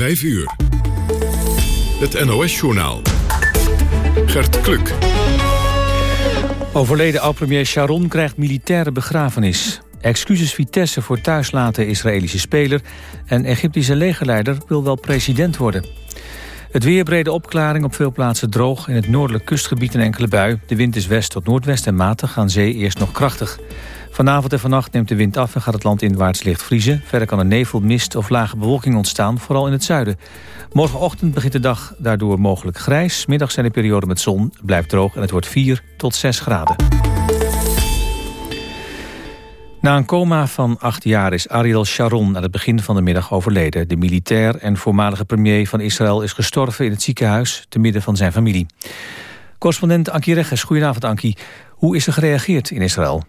5 uur. Het NOS-journaal. Gert Kluk. Overleden oud-premier Sharon krijgt militaire begrafenis. Excuses Vitesse voor thuislaten Israëlische speler... en Egyptische legerleider wil wel president worden. Het weer brede opklaring op veel plaatsen droog. In het noordelijk kustgebied een enkele bui. De wind is west tot noordwest en matig, aan zee eerst nog krachtig. Vanavond en vannacht neemt de wind af en gaat het land inwaarts licht vriezen. Verder kan er nevel, mist of lage bewolking ontstaan, vooral in het zuiden. Morgenochtend begint de dag daardoor mogelijk grijs. Middag zijn er perioden met zon, blijft droog en het wordt 4 tot 6 graden. Na een coma van acht jaar is Ariel Sharon aan het begin van de middag overleden. De militair en voormalige premier van Israël is gestorven in het ziekenhuis... te midden van zijn familie. Correspondent Ankie Regges, goedenavond Ankie. Hoe is er gereageerd in Israël?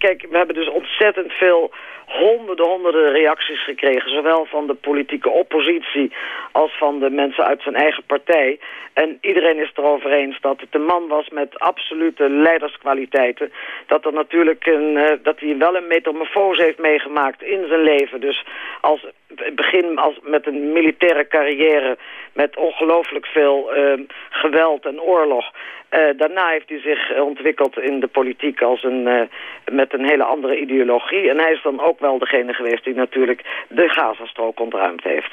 Kijk, we hebben dus ontzettend veel honderden, honderden reacties gekregen. Zowel van de politieke oppositie als van de mensen uit zijn eigen partij. En iedereen is erover eens dat het een man was met absolute leiderskwaliteiten. Dat, er natuurlijk een, uh, dat hij wel een metamorfose heeft meegemaakt in zijn leven. Dus als begin als, met een militaire carrière met ongelooflijk veel uh, geweld en oorlog. Uh, daarna heeft hij zich ontwikkeld in de politiek als een, uh, met een hele andere ideologie. En hij is dan ook wel degene geweest die natuurlijk de Gazastrook ontruimd heeft.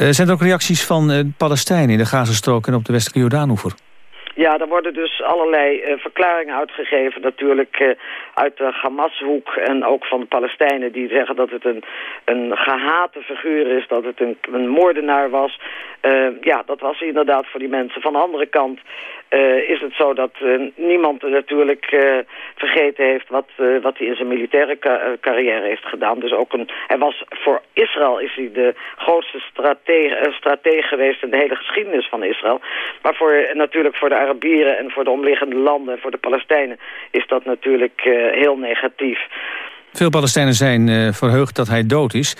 Uh, zijn er ook reacties van Palestijnen in de Gazastrook en op de westelijke Jordaanoever? Ja, er worden dus allerlei uh, verklaringen uitgegeven. Natuurlijk uh, uit de Hamashoek en ook van de Palestijnen die zeggen dat het een, een gehate figuur is. Dat het een, een moordenaar was. Uh, ja, dat was inderdaad voor die mensen. Van de andere kant uh, is het zo dat uh, niemand natuurlijk vergeten heeft wat, wat hij in zijn militaire ca carrière heeft gedaan. Dus ook een, hij was voor Israël is hij de grootste stratege, stratege geweest in de hele geschiedenis van Israël. Maar voor, natuurlijk voor de Arabieren en voor de omliggende landen en voor de Palestijnen is dat natuurlijk heel negatief. Veel Palestijnen zijn verheugd dat hij dood is.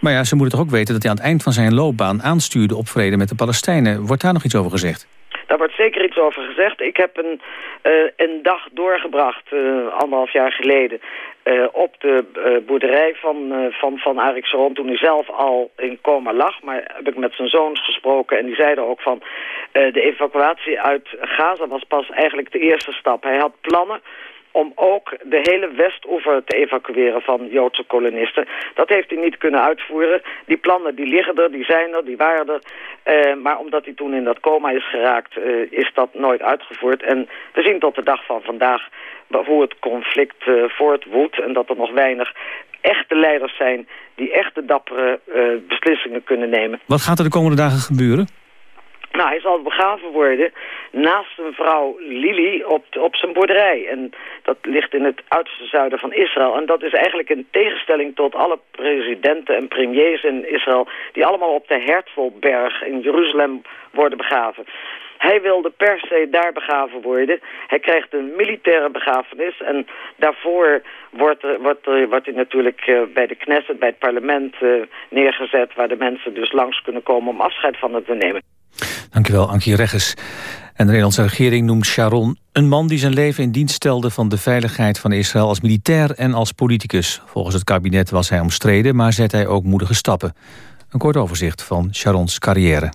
Maar ja, ze moeten toch ook weten dat hij aan het eind van zijn loopbaan aanstuurde op vrede met de Palestijnen. Wordt daar nog iets over gezegd? Daar wordt zeker iets over gezegd. Ik heb een, uh, een dag doorgebracht, uh, anderhalf jaar geleden... Uh, op de boerderij van, van, van Arik Saron toen hij zelf al in coma lag. Maar heb ik met zijn zoons gesproken en die zeiden ook van... de evacuatie uit Gaza was pas eigenlijk de eerste stap. Hij had plannen om ook de hele Westoever te evacueren van Joodse kolonisten. Dat heeft hij niet kunnen uitvoeren. Die plannen die liggen er, die zijn er, die waren er. Uh, maar omdat hij toen in dat coma is geraakt, uh, is dat nooit uitgevoerd. En we zien tot de dag van vandaag hoe het conflict uh, voortwoedt... en dat er nog weinig echte leiders zijn die echte dappere beslissingen kunnen nemen. Wat gaat er de komende dagen gebeuren? Nou, hij zal begraven worden naast zijn vrouw Lili op, op zijn boerderij. En dat ligt in het uiterste zuiden van Israël. En dat is eigenlijk in tegenstelling tot alle presidenten en premiers in Israël... die allemaal op de Herzlberg in Jeruzalem worden begraven. Hij wilde per se daar begraven worden. Hij krijgt een militaire begrafenis. En daarvoor wordt, wordt, wordt hij natuurlijk uh, bij de Knesset, bij het parlement uh, neergezet... waar de mensen dus langs kunnen komen om afscheid van het te nemen. Dankjewel, Ankie Regges. En de Nederlandse regering noemt Sharon een man die zijn leven in dienst stelde van de veiligheid van Israël als militair en als politicus. Volgens het kabinet was hij omstreden, maar zet hij ook moedige stappen. Een kort overzicht van Sharons carrière.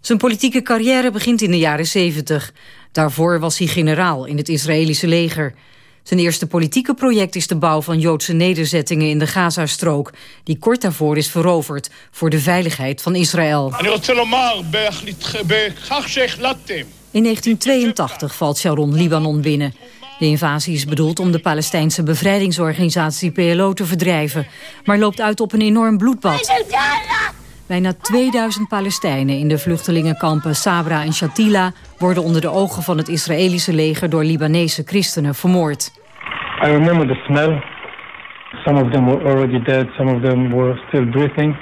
Zijn politieke carrière begint in de jaren 70. Daarvoor was hij generaal in het Israëlische leger. Zijn eerste politieke project is de bouw van Joodse nederzettingen in de Gazastrook, die kort daarvoor is veroverd voor de veiligheid van Israël. In 1982 valt Sharon Libanon binnen. De invasie is bedoeld om de Palestijnse bevrijdingsorganisatie PLO te verdrijven, maar loopt uit op een enorm bloedbad. Bijna 2000 Palestijnen in de vluchtelingenkampen Sabra en Shatila... worden onder de ogen van het Israëlische leger door Libanese christenen vermoord. I remember the smell. Some of them were already dead, some of them were still breathing.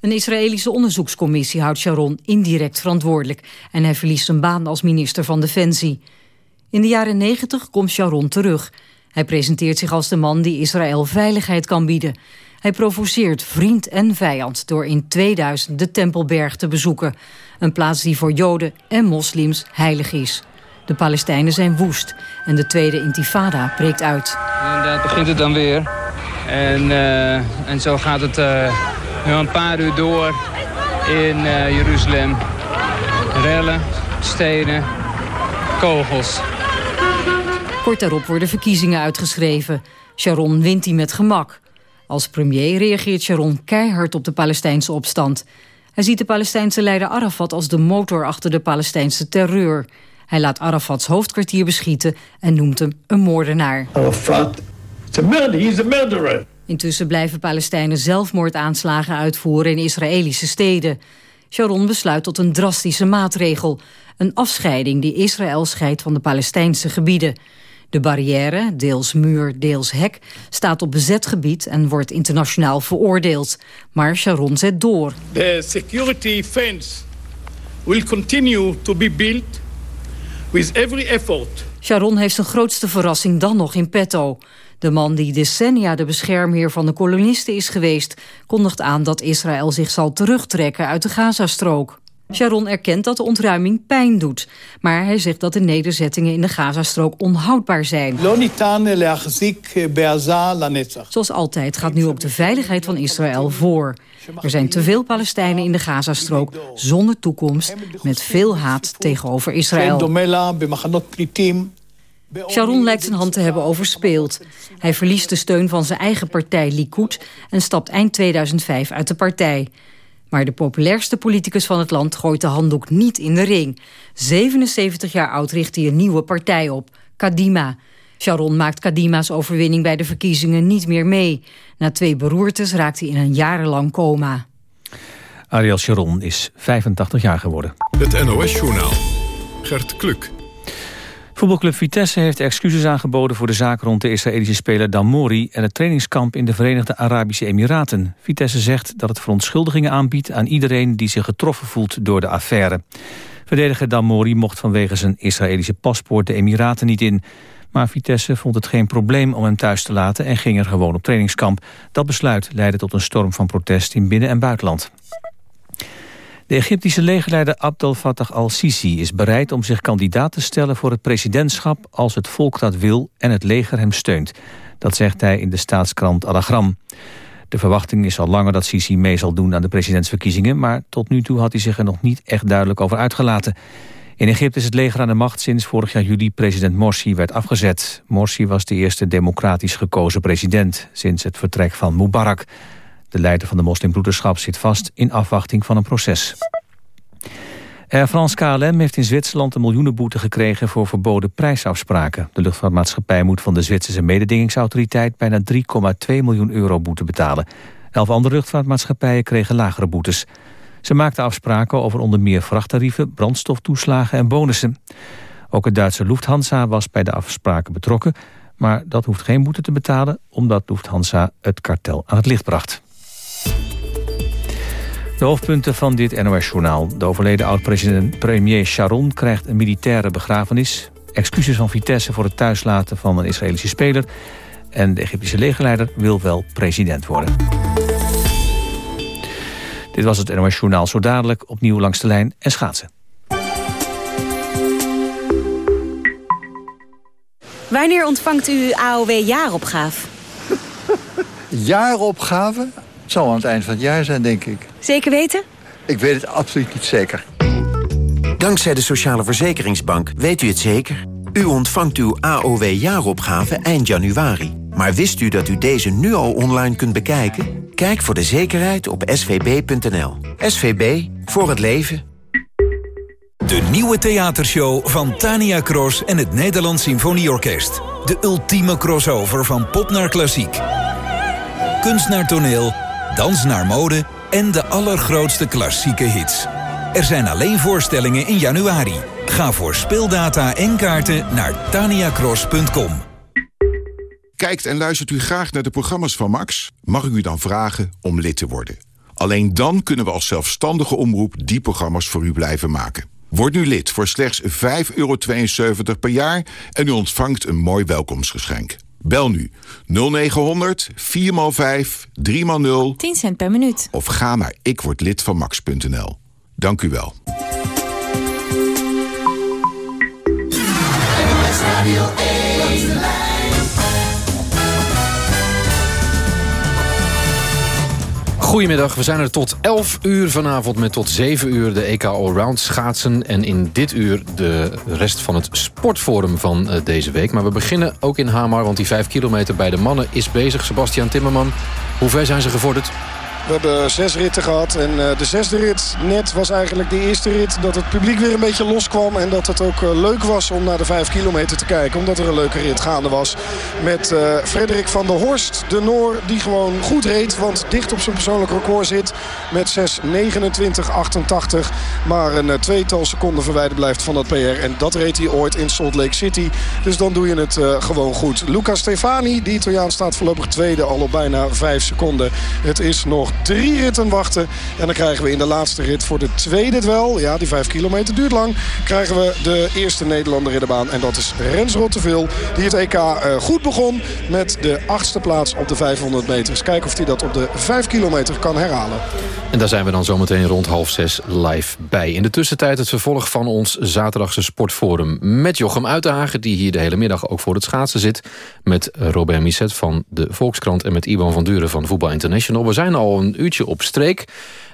Een Israëlische onderzoekscommissie houdt Sharon indirect verantwoordelijk... en hij verliest zijn baan als minister van Defensie. In de jaren 90 komt Sharon terug. Hij presenteert zich als de man die Israël veiligheid kan bieden... Hij provoceert vriend en vijand door in 2000 de Tempelberg te bezoeken. Een plaats die voor Joden en moslims heilig is. De Palestijnen zijn woest en de tweede intifada breekt uit. En daar begint het dan weer. En, uh, en zo gaat het uh, een paar uur door. in uh, Jeruzalem. Rellen, stenen, kogels. Kort daarop worden verkiezingen uitgeschreven. Sharon wint die met gemak. Als premier reageert Sharon keihard op de Palestijnse opstand. Hij ziet de Palestijnse leider Arafat als de motor achter de Palestijnse terreur. Hij laat Arafats hoofdkwartier beschieten en noemt hem een moordenaar. Arafat is a murderer. He's a murderer. Intussen blijven Palestijnen zelfmoordaanslagen uitvoeren in Israëlische steden. Sharon besluit tot een drastische maatregel. Een afscheiding die Israël scheidt van de Palestijnse gebieden. De barrière, deels muur, deels hek, staat op bezet gebied en wordt internationaal veroordeeld. Maar Sharon zet door. The security fence will continue to be built with every effort. Sharon heeft zijn grootste verrassing dan nog in petto. De man die decennia de beschermheer van de kolonisten is geweest... kondigt aan dat Israël zich zal terugtrekken uit de Gazastrook. Sharon erkent dat de ontruiming pijn doet. Maar hij zegt dat de nederzettingen in de Gazastrook onhoudbaar zijn. Zoals altijd gaat nu ook de veiligheid van Israël voor. Er zijn te veel Palestijnen in de Gazastrook zonder toekomst... met veel haat tegenover Israël. Sharon lijkt zijn hand te hebben overspeeld. Hij verliest de steun van zijn eigen partij Likud... en stapt eind 2005 uit de partij. Maar de populairste politicus van het land gooit de handdoek niet in de ring. 77 jaar oud richt hij een nieuwe partij op, Kadima. Sharon maakt Kadima's overwinning bij de verkiezingen niet meer mee. Na twee beroertes raakt hij in een jarenlang coma. Ariel Sharon is 85 jaar geworden. Het NOS-journaal. Gert Kluk. Voetbalclub Vitesse heeft excuses aangeboden voor de zaak rond de Israëlische speler Damori en het trainingskamp in de Verenigde Arabische Emiraten. Vitesse zegt dat het verontschuldigingen aanbiedt aan iedereen die zich getroffen voelt door de affaire. Verdediger Damori mocht vanwege zijn Israëlische paspoort de Emiraten niet in. Maar Vitesse vond het geen probleem om hem thuis te laten en ging er gewoon op trainingskamp. Dat besluit leidde tot een storm van protest in binnen- en buitenland. De Egyptische legerleider Abdel Fattah al-Sisi is bereid om zich kandidaat te stellen voor het presidentschap als het volk dat wil en het leger hem steunt. Dat zegt hij in de staatskrant Al-Agram. De verwachting is al langer dat Sisi mee zal doen aan de presidentsverkiezingen, maar tot nu toe had hij zich er nog niet echt duidelijk over uitgelaten. In Egypte is het leger aan de macht sinds vorig jaar juli president Morsi werd afgezet. Morsi was de eerste democratisch gekozen president sinds het vertrek van Mubarak. De leider van de moslimbroederschap zit vast in afwachting van een proces. Air France KLM heeft in Zwitserland een miljoenenboete gekregen voor verboden prijsafspraken. De luchtvaartmaatschappij moet van de Zwitserse mededingingsautoriteit bijna 3,2 miljoen euro boete betalen. Elf andere luchtvaartmaatschappijen kregen lagere boetes. Ze maakten afspraken over onder meer vrachttarieven, brandstoftoeslagen en bonussen. Ook het Duitse Lufthansa was bij de afspraken betrokken, maar dat hoeft geen boete te betalen omdat Lufthansa het kartel aan het licht bracht. De hoofdpunten van dit NOS-journaal. De overleden oud-president premier Sharon krijgt een militaire begrafenis. Excuses van Vitesse voor het thuislaten van een Israëlische speler. En de Egyptische legerleider wil wel president worden. Dit was het NOS-journaal. Zo dadelijk opnieuw langs de lijn en schaatsen. Wanneer ontvangt u AOW-jaaropgave? Jaaropgave? Het zal aan het eind van het jaar zijn, denk ik. Zeker weten? Ik weet het absoluut niet zeker. Dankzij de Sociale Verzekeringsbank weet u het zeker. U ontvangt uw AOW-jaaropgave eind januari. Maar wist u dat u deze nu al online kunt bekijken? Kijk voor de zekerheid op svb.nl. SVB, voor het leven. De nieuwe theatershow van Tania Cross en het Nederlands Symfonieorkest. De ultieme crossover van pop naar klassiek. Kunst naar toneel, dans naar mode en de allergrootste klassieke hits. Er zijn alleen voorstellingen in januari. Ga voor speeldata en kaarten naar taniacross.com. Kijkt en luistert u graag naar de programma's van Max? Mag ik u dan vragen om lid te worden? Alleen dan kunnen we als zelfstandige omroep die programma's voor u blijven maken. Word nu lid voor slechts 5,72 per jaar en u ontvangt een mooi welkomstgeschenk. Bel nu 0900 4x5 3x0 10 cent per minuut. of ga naar ikwordlidvanmax.nl. Dank u wel. Goedemiddag, we zijn er tot 11 uur vanavond met tot 7 uur de EK Allround schaatsen. En in dit uur de rest van het sportforum van uh, deze week. Maar we beginnen ook in Hamar, want die 5 kilometer bij de mannen is bezig. Sebastian Timmerman, hoe ver zijn ze gevorderd? We hebben zes ritten gehad. En uh, de zesde rit net was eigenlijk de eerste rit dat het publiek weer een beetje loskwam. En dat het ook uh, leuk was om naar de vijf kilometer te kijken. Omdat er een leuke rit gaande was. Met uh, Frederik van der Horst, de Noor, die gewoon goed reed. Want dicht op zijn persoonlijk record zit met 6.29.88. Maar een tweetal seconden verwijderd blijft van dat PR. En dat reed hij ooit in Salt Lake City. Dus dan doe je het gewoon goed. Luca Stefani, die Italiaan, staat voorlopig tweede al op bijna vijf seconden. Het is nog drie ritten wachten. En dan krijgen we in de laatste rit voor de tweede dwel... ja, die vijf kilometer duurt lang... krijgen we de eerste Nederlander in de baan. En dat is Rens Rotteveel, die het EK uh, goed begon... met de achtste plaats op de 500 meter. Dus kijken of hij dat op de vijf kilometer kan herhalen. En daar zijn we dan zometeen rond half zes live bij. In de tussentijd het vervolg van ons zaterdagse sportforum... met Jochem Uitenhagen, die hier de hele middag ook voor het schaatsen zit... met Robert Misset van de Volkskrant... en met Iwan van Duren van Voetbal International. We zijn al een uurtje op streek.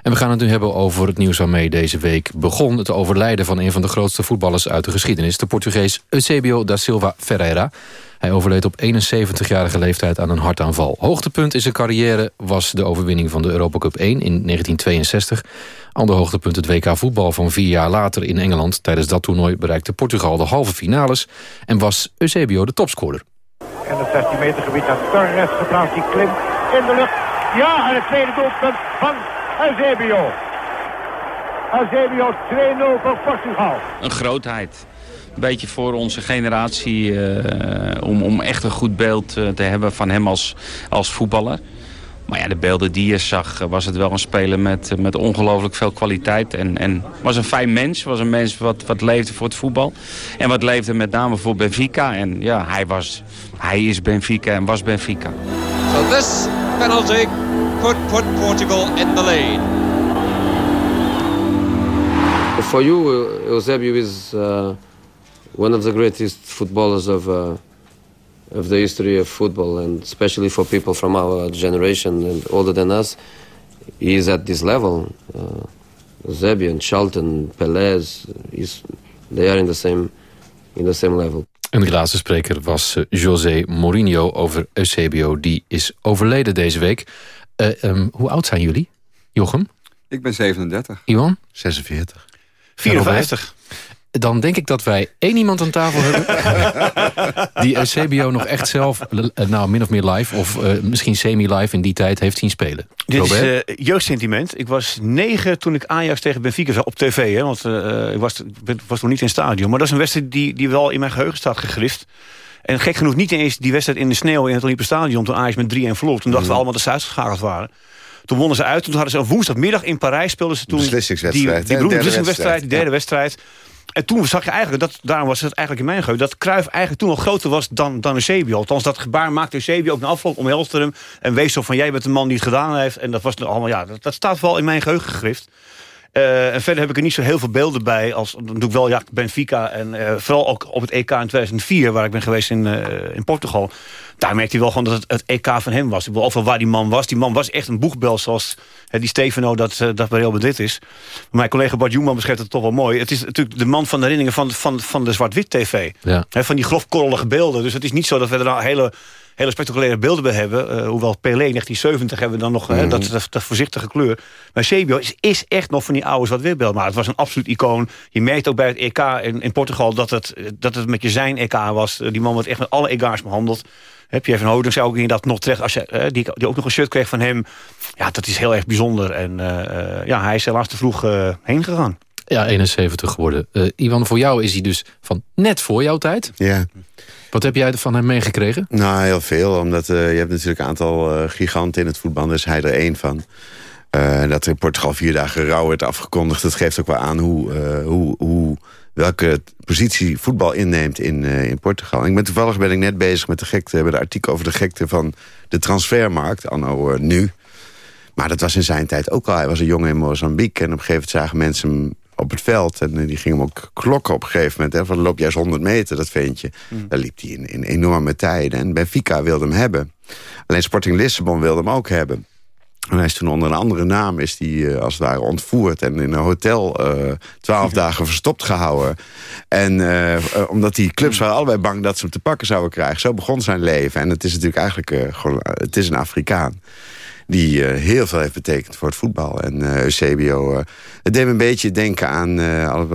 En we gaan het nu hebben over het nieuws waarmee deze week begon. Het overlijden van een van de grootste voetballers uit de geschiedenis. De Portugees Eusebio da Silva Ferreira. Hij overleed op 71-jarige leeftijd aan een hartaanval. Hoogtepunt in zijn carrière was de overwinning van de Europa Cup 1 in 1962. Ander hoogtepunt het WK voetbal van vier jaar later in Engeland. Tijdens dat toernooi bereikte Portugal de halve finales... en was Eusebio de topscorer. In het 16 meter gebied naar Torres geplaatst die klim in de lucht. Ja, en het tweede doelpunt van Eusebio. Eusebio 2-0 voor Portugal. Een grootheid. Een beetje voor onze generatie uh, om, om echt een goed beeld uh, te hebben van hem als, als voetballer. Maar ja, de beelden die je zag, was het wel een speler met, met ongelooflijk veel kwaliteit. En, en was een fijn mens, was een mens wat, wat leefde voor het voetbal. En wat leefde met name voor Benfica. En ja, hij, was, hij is Benfica en was Benfica. So this penalty could put Portugal in the lead. For you, Eusebio is uh, one of the greatest footballers of, uh, of the history of football, and especially for people from our generation and older than us. He is at this level. Uh, Eusebio and Charlton, Pelé, they are in the same, in the same level. En de laatste spreker was uh, José Mourinho over Eusebio. Die is overleden deze week. Uh, um, hoe oud zijn jullie, Jochem? Ik ben 37. Iwan? 46. 54. Dan denk ik dat wij één iemand aan tafel hebben... die Eusebio nog echt zelf, nou min of meer live... of uh, misschien semi-live in die tijd heeft zien spelen. Dit Robert? is uh, jeugdsentiment. Ik was negen toen ik Ajax tegen Benfica zag op tv. Hè, want uh, ik was, was nog niet in het stadion. Maar dat is een wedstrijd die, die wel in mijn geheugen staat gegrift. En gek genoeg niet eens die wedstrijd in de sneeuw in het Olympisch Stadion... toen Ajax met 3-1 verloor. Toen dachten we allemaal dat ze uitgeschakeld waren. Toen wonnen ze uit. Toen hadden ze een woensdagmiddag in Parijs speelden ze toen... Beslissingswedstrijd. Die, die beslissingwedstrijd, die derde ja. wedstrijd. En toen zag je eigenlijk, dat, daarom was het eigenlijk in mijn geheugen... dat Cruijff eigenlijk toen al groter was dan, dan Eusebio. Althans, dat gebaar maakte Eusebio ook een afval omhelste hem... en wees zo van, jij bent de man die het gedaan heeft. En dat was allemaal, ja, dat, dat staat wel in mijn geheugen gegrift. Uh, en verder heb ik er niet zo heel veel beelden bij. Als, dan doe ik wel ja, Benfica en uh, vooral ook op het EK in 2004... waar ik ben geweest in, uh, in Portugal. Daar merkte hij wel gewoon dat het, het EK van hem was. Ik wil overal waar die man was. Die man was echt een boegbel zoals die Stefano dat, dat bij Real Madrid is. Mijn collega Bart Joeman beschrijft het toch wel mooi. Het is natuurlijk de man van de herinneringen van, van, van de zwart-wit tv. Ja. He, van die grofkorrelige beelden. Dus het is niet zo dat we er nou hele hele spectaculaire beelden bij hebben. Uh, hoewel Pelé 1970 hebben we dan nog mm. uh, dat, dat, dat, voorzichtige kleur. Maar Sebio is, is echt nog van die oude zwart witbeeld. Maar het was een absoluut icoon. Je merkt ook bij het EK in, in Portugal dat het, dat het met je zijn EK was. Die man wordt echt met alle EK's behandeld. Heb je even een zou ook dat nog terecht, als je, uh, die, die ook nog een shirt kreeg van hem. Ja, dat is heel erg bijzonder. En ja, hij is helaas te vroeg heen gegaan. Ja, 71 geworden. Iwan, voor jou is hij dus van net voor jouw tijd. Ja. Wat heb jij van hem meegekregen? Nou, heel veel. Omdat uh, je hebt natuurlijk een aantal uh, giganten in het voetbal. Daar is hij er één van. Uh, dat in Portugal vier dagen rouw werd afgekondigd. Dat geeft ook wel aan hoe, hoe, hoe, welke positie voetbal inneemt in, in Portugal. Ik ben toevallig ben ik net bezig met de gekte, met een artikel over de gekte van de transfermarkt. Anno nu. Maar dat was in zijn tijd ook al. Hij was een jongen in Mozambique. En op een gegeven moment zagen mensen hem op het veld. En die ging hem ook klokken op een gegeven moment. Hè, van loop juist 100 meter, dat ventje. Mm. Daar liep hij in, in enorme tijden. En Benfica wilde hem hebben. Alleen Sporting Lissabon wilde hem ook hebben. En hij is toen onder een andere naam is die, als het ware ontvoerd... en in een hotel twaalf dagen verstopt gehouden. En omdat die clubs waren allebei bang dat ze hem te pakken zouden krijgen. Zo begon zijn leven. En het is natuurlijk eigenlijk gewoon... het is een Afrikaan die uh, heel veel heeft betekend voor het voetbal. En uh, Eusebio, uh, het deed me een beetje denken aan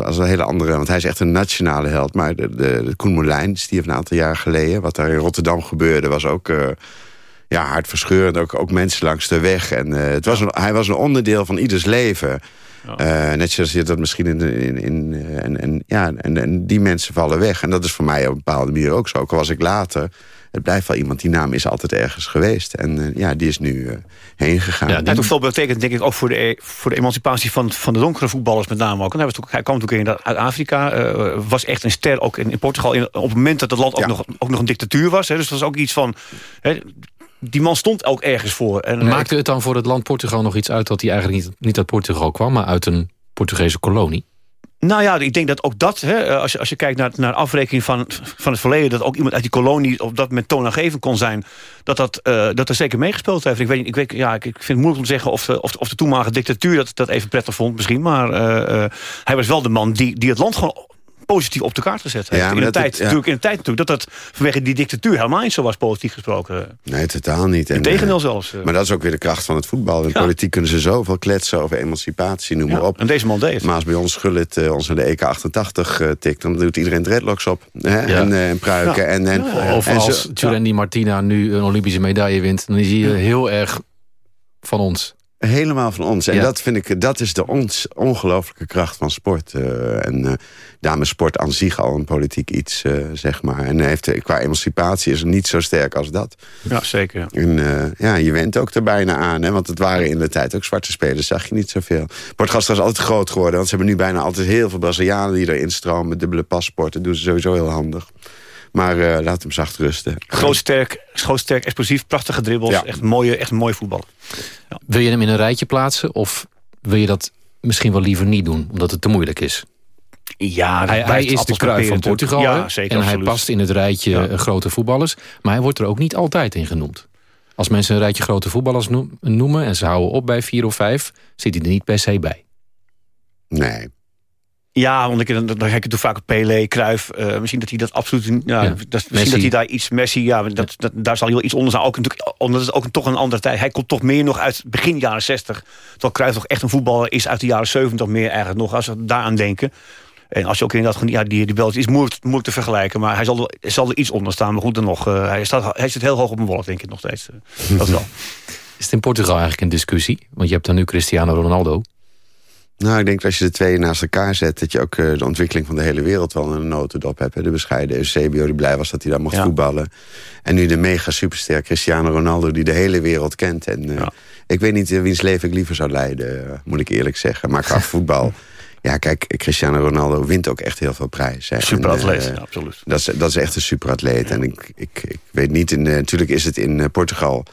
als een hele andere... want hij is echt een nationale held. Maar de, de, de Koen Molijns, die heeft een aantal jaar geleden... wat daar in Rotterdam gebeurde, was ook ja, hartverscheurend. Ook, ook mensen langs de weg. En het was een, hij was een onderdeel van ieders leven... Ja. net zoals je dat misschien in... in, in en, en, ja, en, en die mensen vallen weg. En dat is voor mij op een bepaalde manier ook zo. Ook al was ik later het blijft wel iemand, die naam is altijd ergens geweest. En uh, ja, die is nu uh, heen gegaan. Ja, dat heeft veel betekent denk ik ook voor de, e- voor de emancipatie van, van de donkere voetballers met name ook. En hij, was, hij kwam natuurlijk uit Afrika, uh, was echt een ster ook in, in Portugal. In, op het moment dat het land ook, nog, ook nog een dictatuur was. Hè, dus dat was ook iets van... Hè, die man stond ook ergens voor. En, Maakte het dan voor het land Portugal nog iets uit... dat hij eigenlijk niet, niet uit Portugal kwam, maar uit een Portugese kolonie? Nou ja, ik denk dat ook dat, hè, eh, als, je, als je kijkt naar, naar afrekening van, van het verleden... dat ook iemand uit die kolonie op dat moment toonaangevend kon zijn... dat dat, uh, dat er zeker meegespeeld heeft. Ik, weet, ik, weet, ja, ik, vind het moeilijk om te zeggen of, of, of de toenmalige dictatuur... dat, dat even prettig vond misschien, maar uh, hij was wel de man die, die het land gewoon positief op de kaart gezet heeft. in, de tijd, natuurlijk, in de tijd natuurlijk dat dat vanwege die dictatuur helemaal niet zo was positief gesproken. Nee, totaal niet. Integendeel uh, zelfs. Maar dat is ook weer de kracht van het voetbal. In politiek kunnen ze zoveel kletsen over emancipatie, noem maar op. En deze man deed het. Maar als bij ons Gullit uh, ons in de EK 88 uh, tikt... dan doet iedereen dreadlocks op. Hè? En, en, pruiken. En, en, of en als Jurendi Martina nu een Olympische medaille wint... dan is hij heel erg van ons. Helemaal van ons. En dat vind ik, dat is de ons, ongelooflijke kracht van sport. Uh, en uh, daarmee sport aan zich al een politiek iets, uh, zeg maar. En heeft, qua emancipatie is het niet zo sterk als dat. Ja, zeker. En ja, je went ook er bijna aan. Hè, want het waren in de tijd ook zwarte spelers, zag je niet zoveel. Portugal is altijd groot geworden. Want ze hebben nu bijna altijd heel veel Brazilianen die erin stromen... dubbele paspoorten. Doen ze sowieso heel handig. Maar uh, laat hem zacht rusten. Groot, sterk, groot, sterk, explosief, prachtige dribbles. Echt, mooie, echt een mooie voetbal. Ja. Wil je hem in een rijtje plaatsen? Of wil je dat misschien wel liever niet doen? Omdat het te moeilijk is? Ja, hij, hij is de kruif van Portugal. Ja, zeker, en hij past in het rijtje ja. grote voetballers. Maar hij wordt er ook niet altijd in genoemd. Als mensen een rijtje grote voetballers noemen... en ze houden op bij vier of vijf... zit hij er niet per se bij. Nee, ja, want ik, dan, dan kijk ik toen vaak op Pele, Cruijff. Uh, misschien dat hij dat absoluut... Ja, ja. Dat, misschien dat hij daar iets... Messi, ja, dat, dat, daar zal heel iets onder zijn. Ook natuurlijk, omdat het ook toch een andere tijd... Hij komt toch meer nog uit begin jaren 60. Terwijl Cruijff toch echt een voetballer is uit de jaren 70 meer eigenlijk nog. Als we daaraan denken. En als je ook inderdaad dat ja, die, die belt is moeilijk, moeilijk te vergelijken. Maar hij zal er, zal er iets onder staan. Maar goed, dan nog. Uh, hij, staat, hij zit heel hoog op een wolk, denk ik nog steeds. Uh, dat wel. Is het in Portugal eigenlijk een discussie? Want je hebt dan nu Cristiano Ronaldo. Nou, ik denk dat als je de twee naast elkaar zet... dat je ook uh, de ontwikkeling van de hele wereld wel in een notendop hebt. Hè. De bescheiden Eusebio die blij was dat hij daar mocht ja. voetballen. En nu de mega superster Cristiano Ronaldo die de hele wereld kent. En uh, ja. ik weet niet wiens leven ik liever zou leiden, moet ik eerlijk zeggen. Maar qua voetbal... Ja, kijk, Cristiano Ronaldo wint ook echt heel veel prijzen. Superatleet, uh, absoluut. Dat is, dat is echt een superatleet. En ik, ik, ik weet niet, in, natuurlijk is het in Portugal...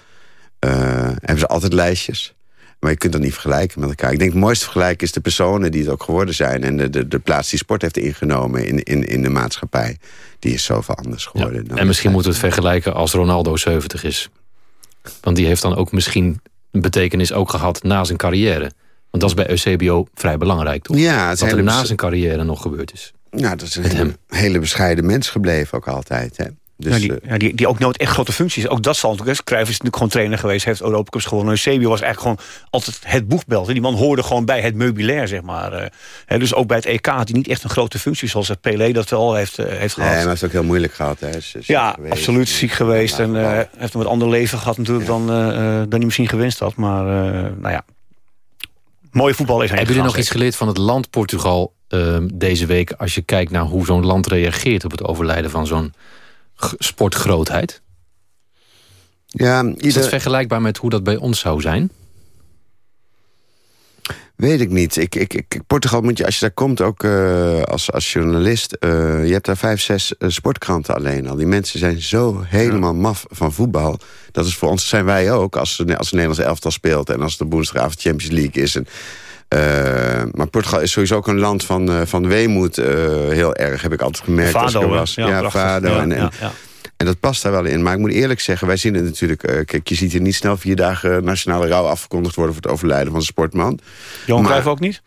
hebben ze altijd lijstjes... Maar je kunt dat niet vergelijken met elkaar. Ik denk het mooiste vergelijken is de personen die het ook geworden zijn... en de, de, de plaats die sport heeft ingenomen in, in, in de maatschappij. Die is zoveel anders geworden. Ja. En misschien moeten we het vergelijken als Ronaldo 70 is. Want die heeft dan ook misschien een betekenis ook gehad na zijn carrière. Want dat is bij Eusebio vrij belangrijk, toch? Ja, het Wat er na zijn carrière nog gebeurd is. Ja, dat is een hele, hele, bescheiden mens gebleven ook altijd, hè. Dus, ja, die, ja, die, die ook nooit echt grote functies. Ook dat zal natuurlijk. Cruijff is natuurlijk gewoon trainer geweest. Heeft Europa Cups gewonnen. Eusebio was eigenlijk gewoon altijd het boegbeeld. Die man hoorde gewoon bij het meubilair, zeg maar. Uh, dus ook bij het EK had hij niet echt een grote functie... zoals het Pelé dat wel heeft, uh, heeft gehad. Nee, maar hij heeft ook heel moeilijk gehad. Hè. Is, is ja, absoluut ziek geweest. En uh, heeft een wat ander leven gehad natuurlijk ja. dan, dan hij misschien gewenst had. Maar nou ja, mooie voetbal is hij. Hebben jullie nog iets geleerd van het land Portugal ehm, deze week... als je kijkt naar hoe zo'n land reageert op het overlijden van zo'n sportgrootheid? Ja, ieder... Is dat vergelijkbaar met hoe dat bij ons zou zijn? Weet ik niet. Ik, ik, ik, Portugal moet je, als je daar komt, ook uh, als, als journalist... Uh, je hebt daar vijf, zes uh, sportkranten alleen al. Die mensen zijn zo helemaal maf van voetbal. Dat is voor ons, zijn wij ook, als, als het Nederlands elftal speelt... en als de woensdagavond Champions League is... En, uh, maar Portugal is sowieso ook een land van, uh, van weemoed. Uh, heel erg, heb ik altijd gemerkt Fado, als ik er was. Ja, ja en, en, ja, En dat past daar wel in. Maar ik moet eerlijk zeggen, wij zien het natuurlijk... Kijk, je ziet hier niet snel vier dagen nationale rouw afgekondigd worden... voor het overlijden van een sportman. Johan Cruijff ook niet?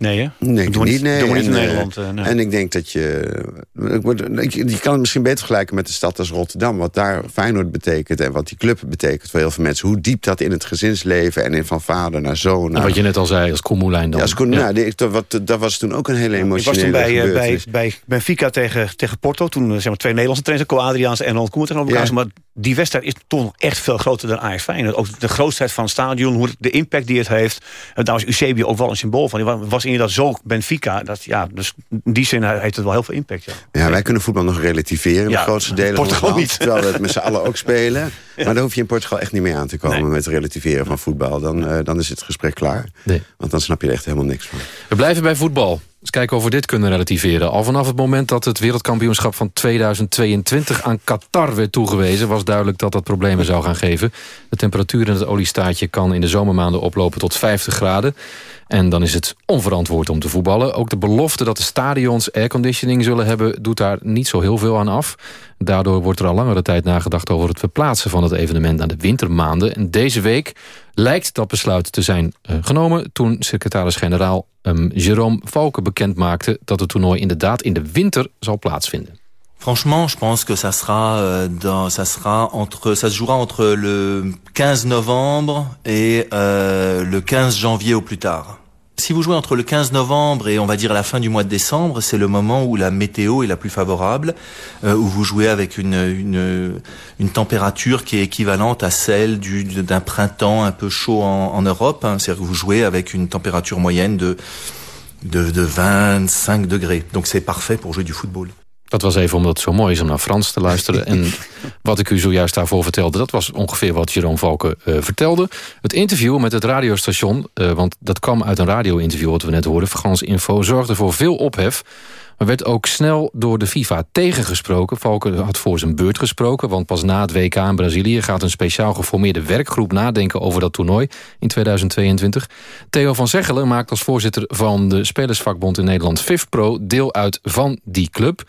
Nee, hè? Nee, doen niet. Nee. Doen in en, Nederland. Uh, nee. En ik denk dat je... Je kan het misschien beter vergelijken met de stad als Rotterdam. Wat daar Feyenoord betekent en wat die club betekent voor heel veel mensen. Hoe diep dat in het gezinsleven en in van vader naar zoon. En wat je net al zei, als Koemoelijn dan. Ja, als Koen, ja. Nou, dat, wat, dat was toen ook een hele emotionele Ik was toen bij, bij, bij Benfica tegen, tegen Porto. Toen zeg maar, twee Nederlandse trainers, Co Adriaans en Ronald Koeman tegenover elkaar. Ja. Maar die wedstrijd is toch nog echt veel groter dan Ajax Feyenoord. Ook de grootheid van het stadion, hoe de impact die het heeft. En daar was Eusebio ook wel een symbool van. Die was inderdaad zo Benfica. Dat, ja, dus in die zin heeft het wel heel veel impact. Ja, ja wij kunnen voetbal nog relativeren. Ja, de grootste delen Portugal van niet. Terwijl we het met z'n allen ook spelen. Ja. Maar daar hoef je in Portugal echt niet mee aan te komen nee. met het relativeren van voetbal. Dan, uh, dan is het gesprek klaar. Nee. Want dan snap je er echt helemaal niks van. We blijven bij voetbal. Eens kijken of we dit kunnen relativeren. Al vanaf het moment dat het wereldkampioenschap van 2022 aan Qatar werd toegewezen... was duidelijk dat dat problemen zou gaan geven. De temperatuur in het oliestaatje kan in de zomermaanden oplopen tot 50 graden. En dan is het onverantwoord om te voetballen. Ook de belofte dat de stadions airconditioning zullen hebben... doet daar niet zo heel veel aan af. Daardoor wordt er al langere tijd nagedacht over het verplaatsen van het evenement naar de wintermaanden. En deze week lijkt dat besluit te zijn uh, genomen... toen secretaris-generaal um, Jérôme bekend maakte... dat het toernooi inderdaad in de winter zal plaatsvinden. Franchement, je pense que ça sera, euh, dans, ça sera entre, ça se jouera entre le 15 novembre et euh, le 15 janvier au plus tard. Si vous jouez entre le 15 novembre et on va dire la fin du mois de décembre, c'est le moment où la météo est la plus favorable, euh, où vous jouez avec une, une, température qui est équivalente à celle d'un printemps un peu chaud en, Europe. Hein. C'est-à-dire que vous jouez avec une température moyenne de, de 25 degrés. Donc c'est parfait pour jouer du football. Dat was even omdat het zo mooi is om naar Frans te luisteren. en wat ik u zojuist daarvoor vertelde... dat was ongeveer wat Jerome Valken uh, vertelde. Het interview met het radiostation... Uh, want dat kwam uit een radio-interview wat we net hoorden... Frans Info, zorgde voor veel ophef... maar werd ook snel door de FIFA tegengesproken. Valken had voor zijn beurt gesproken... want pas na het WK in Brazilië... gaat een speciaal geformeerde werkgroep nadenken over dat toernooi in 2022. Theo van Zeggelen maakt als voorzitter van de Spelersvakbond in Nederland... FIFPro deel uit van die club...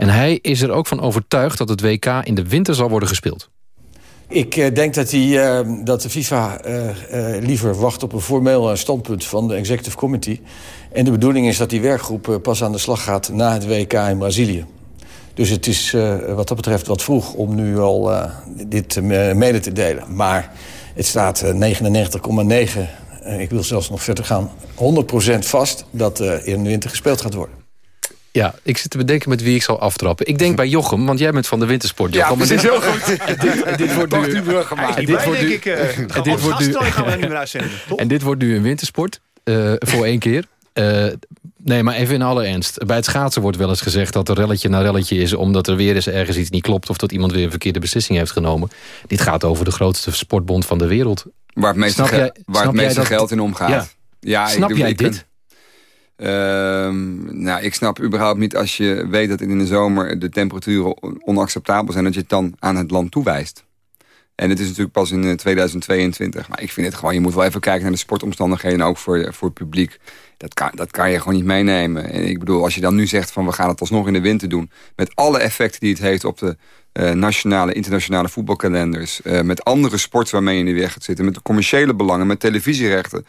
En hij is er ook van overtuigd dat het WK in de winter zal worden gespeeld. Ik uh, denk dat, die, uh, dat de FIFA uh, liever wacht op een formeel standpunt van de Executive Committee. En de bedoeling is dat die werkgroep pas aan de slag gaat na het WK in Brazilië. Dus het is wat dat betreft wat vroeg om nu al dit mede te delen. Maar het staat 99,9, ik wil zelfs nog verder gaan, 100% vast dat in de winter gespeeld gaat worden. Ja, ik zit te bedenken met wie ik zal aftrappen. Ik denk bij Jochem, want jij bent van de wintersport. Jochem. Ja, precies, heel goed. dit, dit wordt nu... En dit wordt nu... En dit wordt nu... En dit wordt nu een wintersport. Uh, voor één keer. Uh, nee, maar even in alle ernst. Bij het schaatsen wordt wel eens gezegd dat er relletje na relletje is... omdat er weer eens ergens iets niet klopt... of dat iemand weer een verkeerde beslissing heeft genomen. Dit gaat over de grootste sportbond van de wereld. Waar het meeste, jij, waar het meeste geld in omgaat. Ja. Ja, snap ik, jij ik, dit? Uh, nou, ik snap überhaupt niet als je weet dat in de zomer de temperaturen onacceptabel zijn... dat je het dan aan het land toewijst. En het is natuurlijk pas in 2022. Maar ik vind het gewoon, je moet wel even kijken naar de sportomstandigheden... ook voor, voor het publiek. Dat kan, dat kan je gewoon niet meenemen. En ik bedoel, als je dan nu zegt van we gaan het alsnog in de winter doen... met alle effecten die het heeft op de uh, nationale, internationale voetbalkalenders... Met andere sporten waarmee je in de weg gaat zitten... met de commerciële belangen, met televisierechten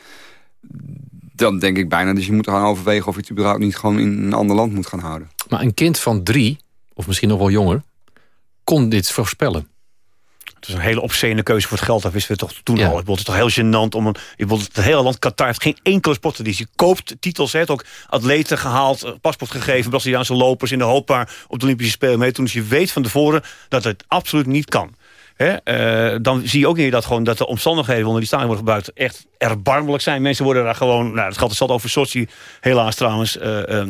dan denk ik bijna dat je moet gaan overwegen... of je het überhaupt niet gewoon in een ander land moet gaan houden. Maar een kind van drie, of misschien nog wel jonger... kon dit voorspellen. Het is een hele obscene keuze voor het geld. Dat wisten we toch toen ja. al. Het is toch heel gênant. Om een, je wilt het hele land Qatar heeft geen enkele sporttraditie. Koopt titels. Het ook atleten gehaald. Paspoort gegeven. Braziliaanse lopers in de hoop daar op de Olympische Spelen mee. Toen dus je weet van tevoren dat het absoluut niet kan. He, uh, dan zie je ook niet dat, gewoon, dat de omstandigheden onder die stadion worden gebruikt echt erbarmelijk zijn. Mensen worden daar gewoon, nou, het gaat hetzelfde over Sochi, helaas trouwens, uh, uh,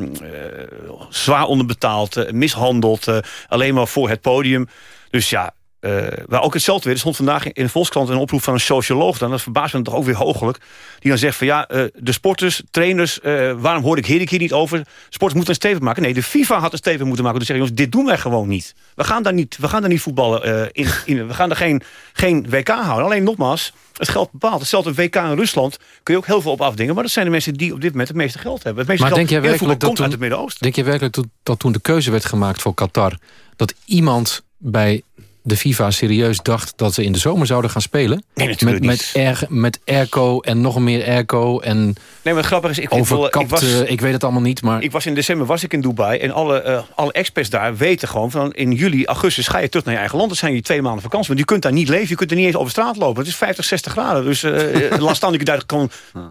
zwaar onderbetaald, mishandeld, alleen maar voor het podium. Dus ja, uh, waar ook hetzelfde weer. Er stond vandaag in de Volkskrant een oproep van een socioloog. Dan, dat verbaast me toch ook weer hoogelijk. Die dan zegt van ja, uh, de sporters, trainers... Uh, waarom hoor ik hier, ik hier niet over? Sporters moeten een stevig maken. Nee, de FIFA had een stevig moeten maken. Dus zeggen jongens, dit doen wij gewoon niet. We gaan daar niet, we gaan daar niet voetballen. in, in, we gaan er geen, geen WK houden. Alleen nogmaals, het geld bepaalt. Hetzelfde WK in Rusland kun je ook heel veel op afdingen. Maar dat zijn de mensen die op dit moment het meeste geld hebben. Het meeste maar geld denk jij werkelijk dat komt toen, uit het Midden-Oosten. Denk je werkelijk dat toen de keuze werd gemaakt voor Qatar... dat iemand bij de FIFA serieus dacht dat ze in de zomer zouden gaan spelen? Nee, natuurlijk met, met, air, met airco en nog meer airco en Nee, maar het grappige is... Ik, overkapt, ik, was, eh, ik weet het allemaal niet, maar... ik was in december was ik in Dubai en alle, eh, alle experts daar weten gewoon van in juli, augustus ga je terug naar je eigen land. Dan zijn je twee maanden vakantie, want je kunt daar niet leven, je kunt er niet eens over straat lopen. Het is 50, 60 graden, dus eh laat staan dat je daar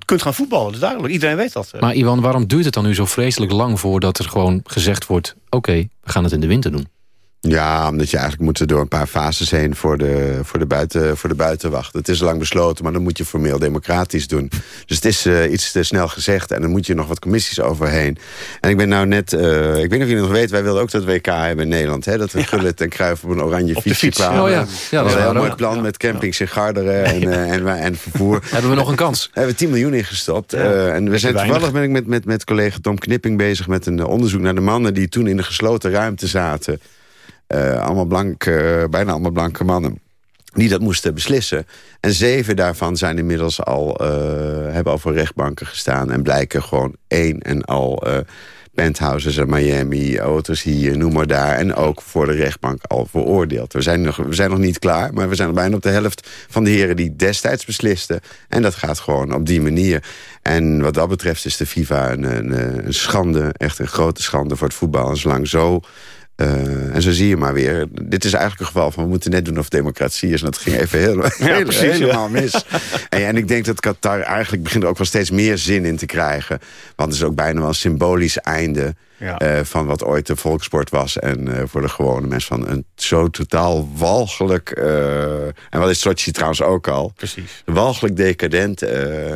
kunt gaan voetballen. Dat is duidelijk, iedereen weet dat. Maar Iwan, waarom duurt het dan nu zo vreselijk lang voordat er gewoon gezegd wordt... oké, we gaan het in de winter doen? Ja, omdat je eigenlijk moet door een paar fases heen voor de, voor de, buiten, voor de buitenwacht. Het is lang besloten, maar dan moet je formeel democratisch doen. Dus het is uh, iets te snel gezegd en dan moet je nog wat commissies overheen. En ik ben nou net, uh, ik weet niet of jullie nog weten, wij wilden ook dat WK hebben in Nederland. Hè? Dat we ja. Gullit en Kruif op een oranje op fietsje fiets. kwamen. Oh ja, ja dat is een heel mooi plan met campings in Garderen en, uh, en, en, vervoer. hebben we nog een kans? We hebben 10 miljoen ingestopt. En we zijn toevallig ben ik met, met, met collega Tom Knipping bezig met een onderzoek naar de mannen die toen in de gesloten ruimte zaten. Uh, allemaal blank, uh, bijna allemaal blanke mannen. Die dat moesten beslissen. En zeven daarvan zijn inmiddels al, uh, hebben al voor rechtbanken gestaan. En blijken gewoon één en al penthouses in Miami, auto's hier, noem maar daar. En ook voor de rechtbank al veroordeeld. We zijn, nog, we zijn nog niet klaar, maar we zijn bijna op de helft van de heren die destijds beslisten. En dat gaat gewoon op die manier. En wat dat betreft is de FIFA een, een schande, echt een grote schande voor het voetbal. En zolang zo uh, en zo zie je maar weer. Dit is eigenlijk een geval van we moeten net doen of democratie is. En dat ging even heel, ja, heel, precies, helemaal ja. mis. en, en, ik denk dat Qatar eigenlijk begint er ook wel steeds meer zin in te krijgen. Want het is ook bijna wel een symbolisch einde... Ja. Uh, van wat ooit de volkssport was. En uh, voor de gewone mens van een zo totaal walgelijk... Uh, en wat is Sochi trouwens ook al. Precies. Walgelijk decadent.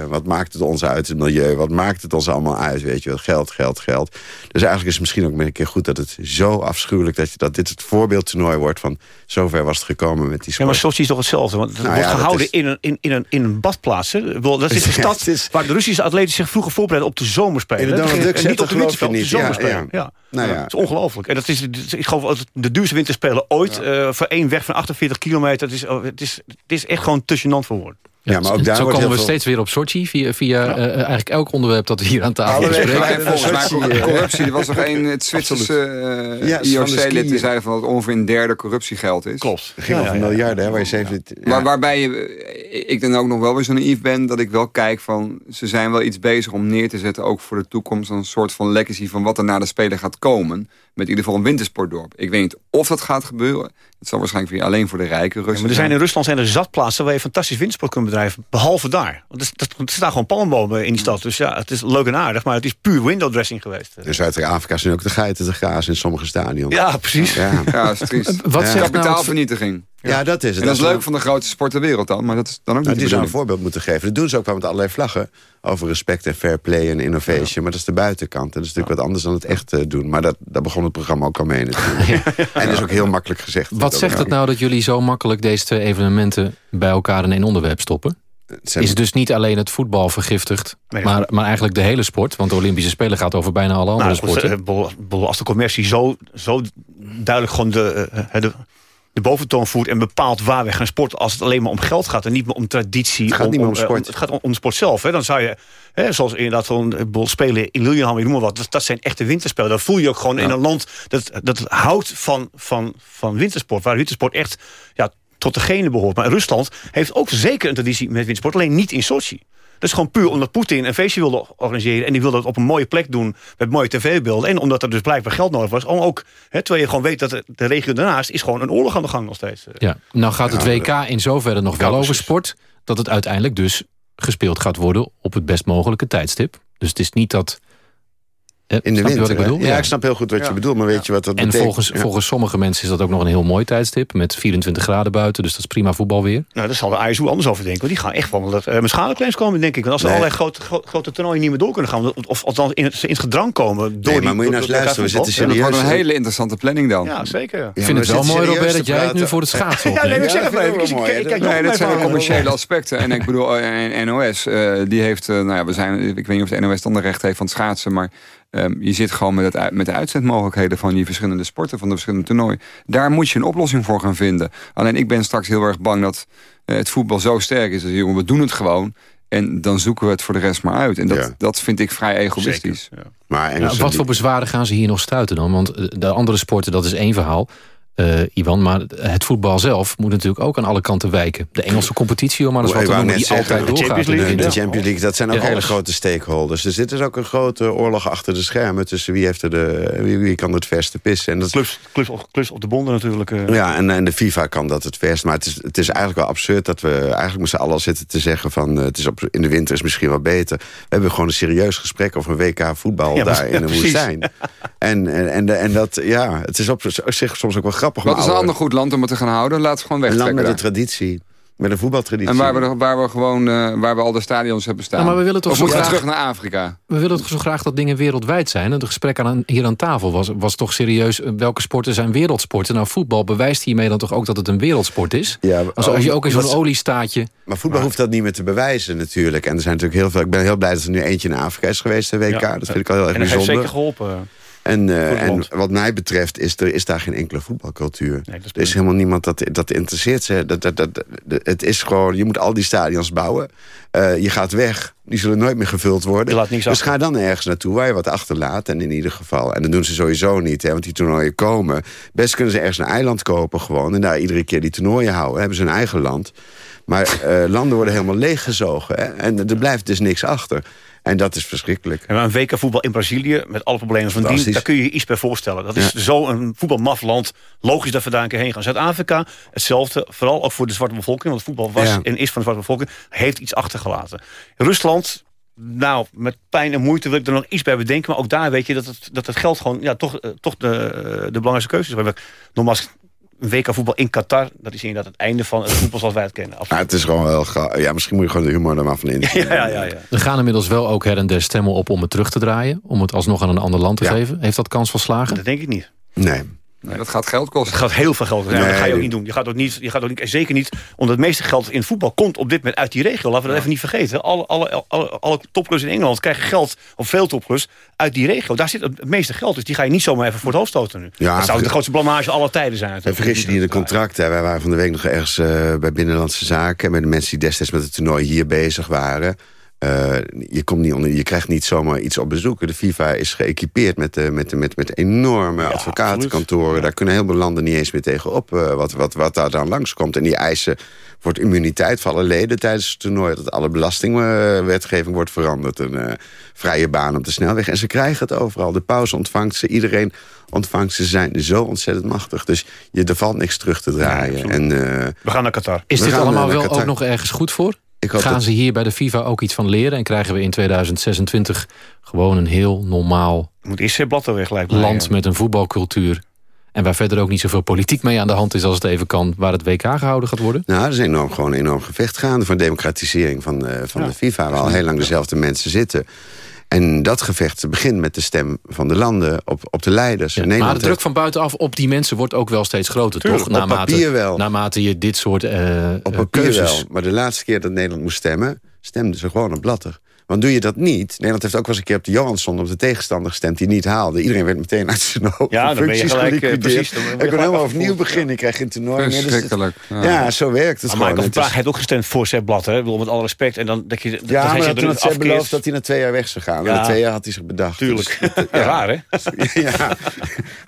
wat maakt het ons uit het milieu? Wat maakt het ons allemaal uit? Weet je wel, geld, geld, geld. Dus eigenlijk is het misschien ook een keer goed dat het zo afschuwelijk... dat, je, dat dit het voorbeeldtoernooi wordt van... zover was het gekomen met die sport. Ja, maar Sochi is toch hetzelfde? Want het Nou wordt ja, gehouden is- in, een, in, in, een, in een badplaats. Hè? Dat is de stad is- waar de Russische atleten zich vroeger voorbereiden op de zomerspelen. In de? Donald Duck niet op de winterspelen, op de zomerspelen. Ja. Ja. Nou ja. Het is ongelooflijk. En dat is, ik geloof de duurste winterspelen ooit. eh, voor één weg van 48 kilometer. Het is, het is, het is echt gewoon te gênant voor woorden. Ja, maar ook daar Zo komen we veel- steeds weer op Sochi via, via eh, eigenlijk elk onderwerp dat we hier aan tafel bespreken. volgens mij eh, corruptie. Er was nog één, het Zwitserse eh, Ja, IOC-lid die zei van dat het ongeveer een derde corruptiegeld is. Klopt. Het ging over miljarden, hè, waar je 17... ja. Waar, waarbij je, ik dan ook nog wel weer zo naïef ben dat ik wel kijk van ze zijn wel iets bezig om neer te zetten ook voor de toekomst een soort van legacy van wat er na de Spelen gaat komen met in ieder geval een wintersportdorp. Ik weet niet of dat gaat gebeuren. Het zal waarschijnlijk weer alleen voor de rijke Russen. Ja, maar er zijn in Rusland zijn er zat plaatsen waar je fantastisch wintersport kunt bedrijven. Behalve daar. Want er, er, er staan gewoon palmbomen in die stad. Dus ja, het is leuk en aardig. Maar het is puur window dressing geweest. In Zuid-Afrika zijn ook de geiten te grazen in sommige stadions. Ja, precies. Ja, Ja. Wat Ja. zegt nou Kapitaalvernietiging. Ja dat is het. En dat is leuk van de grootste sport ter wereld dan. Maar dat is dan ook Nou, niet die de zou een voorbeeld moeten geven. Dat doen ze ook wel met allerlei vlaggen. Over respect en fair play en innovation. Maar dat is de buitenkant. Dat is natuurlijk wat anders dan het echt eh, doen. Maar dat, daar begon het programma ook al mee natuurlijk. En dat is ook heel makkelijk gezegd. Wat zegt het nou dat jullie zo makkelijk deze twee evenementen bij elkaar in één onderwerp stoppen? zijn- Is dus niet alleen het voetbal vergiftigd, Nee, maar, maar eigenlijk de hele sport? Want de Olympische Spelen gaat over bijna alle andere Nou, goed, sporten. eh, als de commercie zo, zo duidelijk gewoon de, eh, de, de boventoon voert... en bepaalt waar we gaan sporten als het alleen maar om geld gaat... en niet meer om traditie. Het gaat niet meer om eh, sport. het gaat om, om de sport zelf. Hè. Dan zou je, hè, zoals inderdaad van eh, spelen in Lillehammer, noem maar wat... Dat, dat zijn echte winterspelen. Dat voel je ook gewoon in een land dat, dat houdt van, van, van wintersport. Waar wintersport echt ja, tot degene behoort. Maar Rusland heeft ook zeker een traditie met wintersport. Alleen niet in Sochi. Dat is gewoon puur omdat Poetin een feestje wilde organiseren... en die wilde dat op een mooie plek doen met mooie tv-beelden. En omdat er dus blijkbaar geld nodig was. Om ook, hè, terwijl je gewoon weet dat de, regio daarnaast... is gewoon een oorlog aan de gang nog steeds. Ja, nou gaat het WK in zoverre nog wel over sport... dat het uiteindelijk dus gespeeld gaat worden op het best mogelijke tijdstip. Dus het is niet dat... Eh, In de snap je winter. wat ik hè? bedoel? Ja, ik snap heel goed wat Ja. je bedoelt. Maar weet je wat dat En betekent? volgens, Ja. volgens sommige mensen is dat ook nog een heel mooi tijdstip... met 24 graden buiten, dus dat is prima voetbalweer. Nou, daar zal de ISU anders over denken. Want die gaan echt van uh, met schadeclaims komen, denk ik. Want als er Nee. allerlei grote, gro- grote toernooien niet meer door kunnen gaan... of althans in het, in het gedrang komen... Door maar die, moet je nou eens luisteren, we zitten En dat wordt serieus- een hele interessante planning dan. Ja, zeker. ja. Ik vind het we wel mooi, serieus Robert, dat jij het nu voor het schaatsen Ja, nee, ik zeg het even. wel Dat- Nee, zijn commerciële aspecten. En ik bedoel, eh, en NOS, eh, die heeft, eh, nou ja, we zijn, ik weet niet of de NOS dan de recht heeft van het schaatsen, maar ehm, je zit gewoon met, het, met de uitzendmogelijkheden van die verschillende sporten, van de verschillende toernooien. Daar moet je een oplossing voor gaan vinden. Alleen ik ben straks heel erg bang dat eh, het voetbal zo sterk is. Dat jongen, we doen het gewoon. En dan zoeken we het voor de rest maar uit. En dat, Ja. dat vind ik vrij egoïstisch. Maar Ja, Engelsen wat die- voor bezwaren gaan ze hier nog stuiten dan? Want eh, de andere sporten, dat is één verhaal. Uh, Iwan. Maar het voetbal zelf moet natuurlijk ook aan alle kanten wijken. De Engelse competitie, om maar eens wat te noemen, die zeggen, altijd doorgaat. De, de, de Champions League, dat zijn ook hele grote stakeholders. Dus dit is ook een grote oorlog achter de schermen... tussen wie, heeft er de, wie, wie kan het verste pissen. En dat, klus, klus, klus op de bonden natuurlijk. Uh. Ja, en, en de FIFA kan dat het verst. Maar het is, het is eigenlijk wel absurd dat we eigenlijk met z'n allen zitten te zeggen... van uh, het is op, in de winter is misschien wel beter. We hebben gewoon een serieus gesprek over een WK voetbal ja, daar ja, in de woestijn. en, en, en, en dat, ja, het is op zich soms ook wel grappig. Wat is een ander goed land om het te gaan houden? Laten we gewoon wegtrekken. Een land met een traditie. Met een voetbaltraditie. En waar we, waar we gewoon uh, waar we al de stadions hebben staan. Ja, maar we willen toch of zo moeten graag, we terug naar Afrika? We willen toch zo graag dat dingen wereldwijd zijn. En het gesprek aan, hier aan tafel was, was toch serieus... welke sporten zijn wereldsporten? Nou, voetbal bewijst hiermee dan toch ook dat het een wereldsport is? Ja, als, als je ook in zo'n oliestaatje... Maar voetbal hoeft dat niet meer te bewijzen natuurlijk. En er zijn natuurlijk heel veel... Ik ben heel blij dat er nu eentje in Afrika is geweest, de WK. Ja, dat vind ik al heel erg en bijzonder. En dat heeft zeker geholpen. En, uh, en wat mij betreft is er is daar geen enkele voetbalcultuur. Nee, is er is helemaal niemand dat, dat interesseert ze. Dat, dat, dat, het is gewoon, je moet al die stadions bouwen. Uh, je gaat weg. Die zullen nooit meer gevuld worden. dus ga dan ergens naartoe waar je wat achterlaat. En in ieder geval. En dat doen ze sowieso niet. Hè, want die toernooien komen. Best kunnen ze ergens een eiland kopen gewoon. En daar iedere keer die toernooien houden. Hebben ze een eigen land. Maar uh, landen worden helemaal leeggezogen. Hè, en er blijft dus niks achter. En dat is verschrikkelijk. En een WK voetbal in Brazilië, met alle problemen van dien... daar kun je je iets bij voorstellen. Dat is ja. zo'n voetbalmaf land. Logisch dat we daar een keer heen gaan. Zuid-Afrika, hetzelfde. Vooral ook voor de zwarte bevolking. Want voetbal was ja. en is van de zwarte bevolking. Heeft iets achtergelaten. Rusland, nou, met pijn en moeite wil ik er nog iets bij bedenken. Maar ook daar weet je dat het, dat het geld gewoon ja, toch, uh, toch de, de belangrijkste keuze is. Nogmaals een WK voetbal in Qatar, dat is inderdaad het einde van het voetbal zoals wij het kennen. Ja, het is gewoon wel... Ja, misschien moet je gewoon de humor er maar van in. Ja, ja, ja, ja. Er gaan inmiddels wel ook her en der stemmen op om het terug te draaien. Om het alsnog aan een ander land te ja. geven. Heeft dat kans van slagen? Dat denk ik niet. Nee. Nee, dat gaat geld kosten. Dat gaat heel veel geld kosten. Nee. dat ga je ook niet doen. Je gaat ook niet, je gaat ook niet, zeker niet, omdat het meeste geld in voetbal komt op dit moment uit die regio. Laten we dat even niet vergeten. Alle, alle, alle, alle topclubs in Engeland krijgen geld, of veel topclubs, uit die regio. Daar zit het meeste geld. Dus die ga je niet zomaar even voor het hoofd stoten nu. Ja, dat zou de grootste blamage aller tijden zijn. En vergis je niet in de contracten. Wij waren van de week nog ergens uh, bij Binnenlandse Zaken... met de mensen die destijds met het toernooi hier bezig waren... Uh, je, komt niet onder, je krijgt niet zomaar iets op bezoek. De FIFA is geëquipeerd met, uh, met, met, met enorme ja, advocatenkantoren. Ja. Daar kunnen heel veel landen niet eens meer tegenop uh, wat, wat, wat daar dan langskomt. En die eisen wordt immuniteit voor alle leden tijdens het toernooi. Dat alle belastingwetgeving wordt veranderd. Een vrije baan op de snelweg. En ze krijgen het overal. De pauze ontvangt ze. Iedereen ontvangt ze. Ze zijn zo ontzettend machtig. Dus je, er valt niks terug te draaien. Ja, en, We gaan naar Qatar. Is dit allemaal wel Qatar. ook nog ergens goed voor? Gaan ze hier bij de FIFA ook iets van leren? En krijgen we in 2026 gewoon een heel normaal... Moet weg, lijkt Land met een voetbalcultuur. En waar verder ook niet zoveel politiek mee aan de hand is als het even kan. Waar het WK gehouden gaat worden? Nou, er is enorm, gewoon een enorm gevecht gaande voor democratisering van, uh, van ja, de FIFA. Waar al heel lang dezelfde mensen zitten. En dat gevecht begint met de stem van de landen op, op de leiders. Ja, maar de druk van buitenaf op die mensen wordt ook wel steeds groter, Tuurlijk, toch? Naarmate, op papier wel. Naarmate je dit soort uh, Op papier keuzes... wel, maar de laatste keer dat Nederland moest stemmen... stemden ze gewoon op Blatter. Want doe je dat niet... Nederland heeft ook wel eens een keer op de Johansson... op de tegenstander gestemd die niet haalde. Iedereen werd meteen uit zijn hoofd. Ja, dan ben je gelijk uh, precies. Ik kon helemaal opnieuw beginnen. Ik krijg geen toernooi meer. Verschrikkelijk. Dus het, ja. ja. zo werkt het maar gewoon. Michael Praag heeft ook gestemd voor Sepp Blatter. Hè? Met alle respect. En dan dat je, ja, dat maar toen had Sepp beloofd dat hij na twee jaar weg zou gaan. Ja. Na twee jaar had hij zich bedacht. Tuurlijk. Dus, ja. Raar, hè? ja.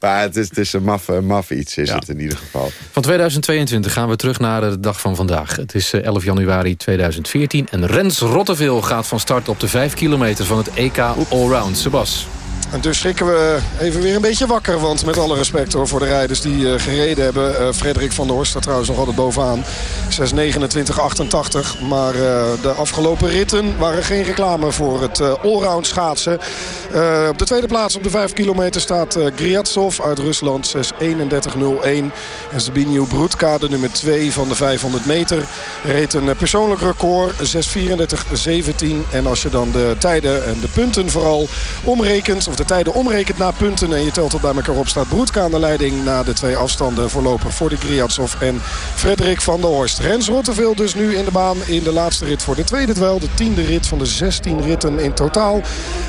Maar het is, het is een maf, maf iets, is ja. het in ieder geval. Van 2022 gaan we terug naar de dag van vandaag. Het is 11 januari 2014. En Rens Rotteveel gaat van start op de 5 kilometer van het EK Allround. Sebas. En dus schrikken we even weer een beetje wakker. Want met alle respect hoor, voor de rijders die uh, gereden hebben. Uh, Frederik van der Horst staat trouwens nog altijd bovenaan. 6.29.88. Maar uh, de afgelopen ritten waren geen reclame voor het allround schaatsen. op de tweede plaats op de 5 kilometer staat Griatsov uit Rusland. 6.31.01. En Zbigniew Broedka, de nummer 2 van de 500 meter. Reed een persoonlijk record. 6.34.17. En als je dan de tijden en de punten vooral omrekent de tijden omrekent naar punten en je telt het bij elkaar op... staat Broedka aan de leiding na de twee afstanden voorlopig voor de Griatsov en Frederik van der Horst. Rens Rotteveel dus nu in de baan in de laatste rit voor de tweede dwel. De tiende rit van de 16 ritten in totaal.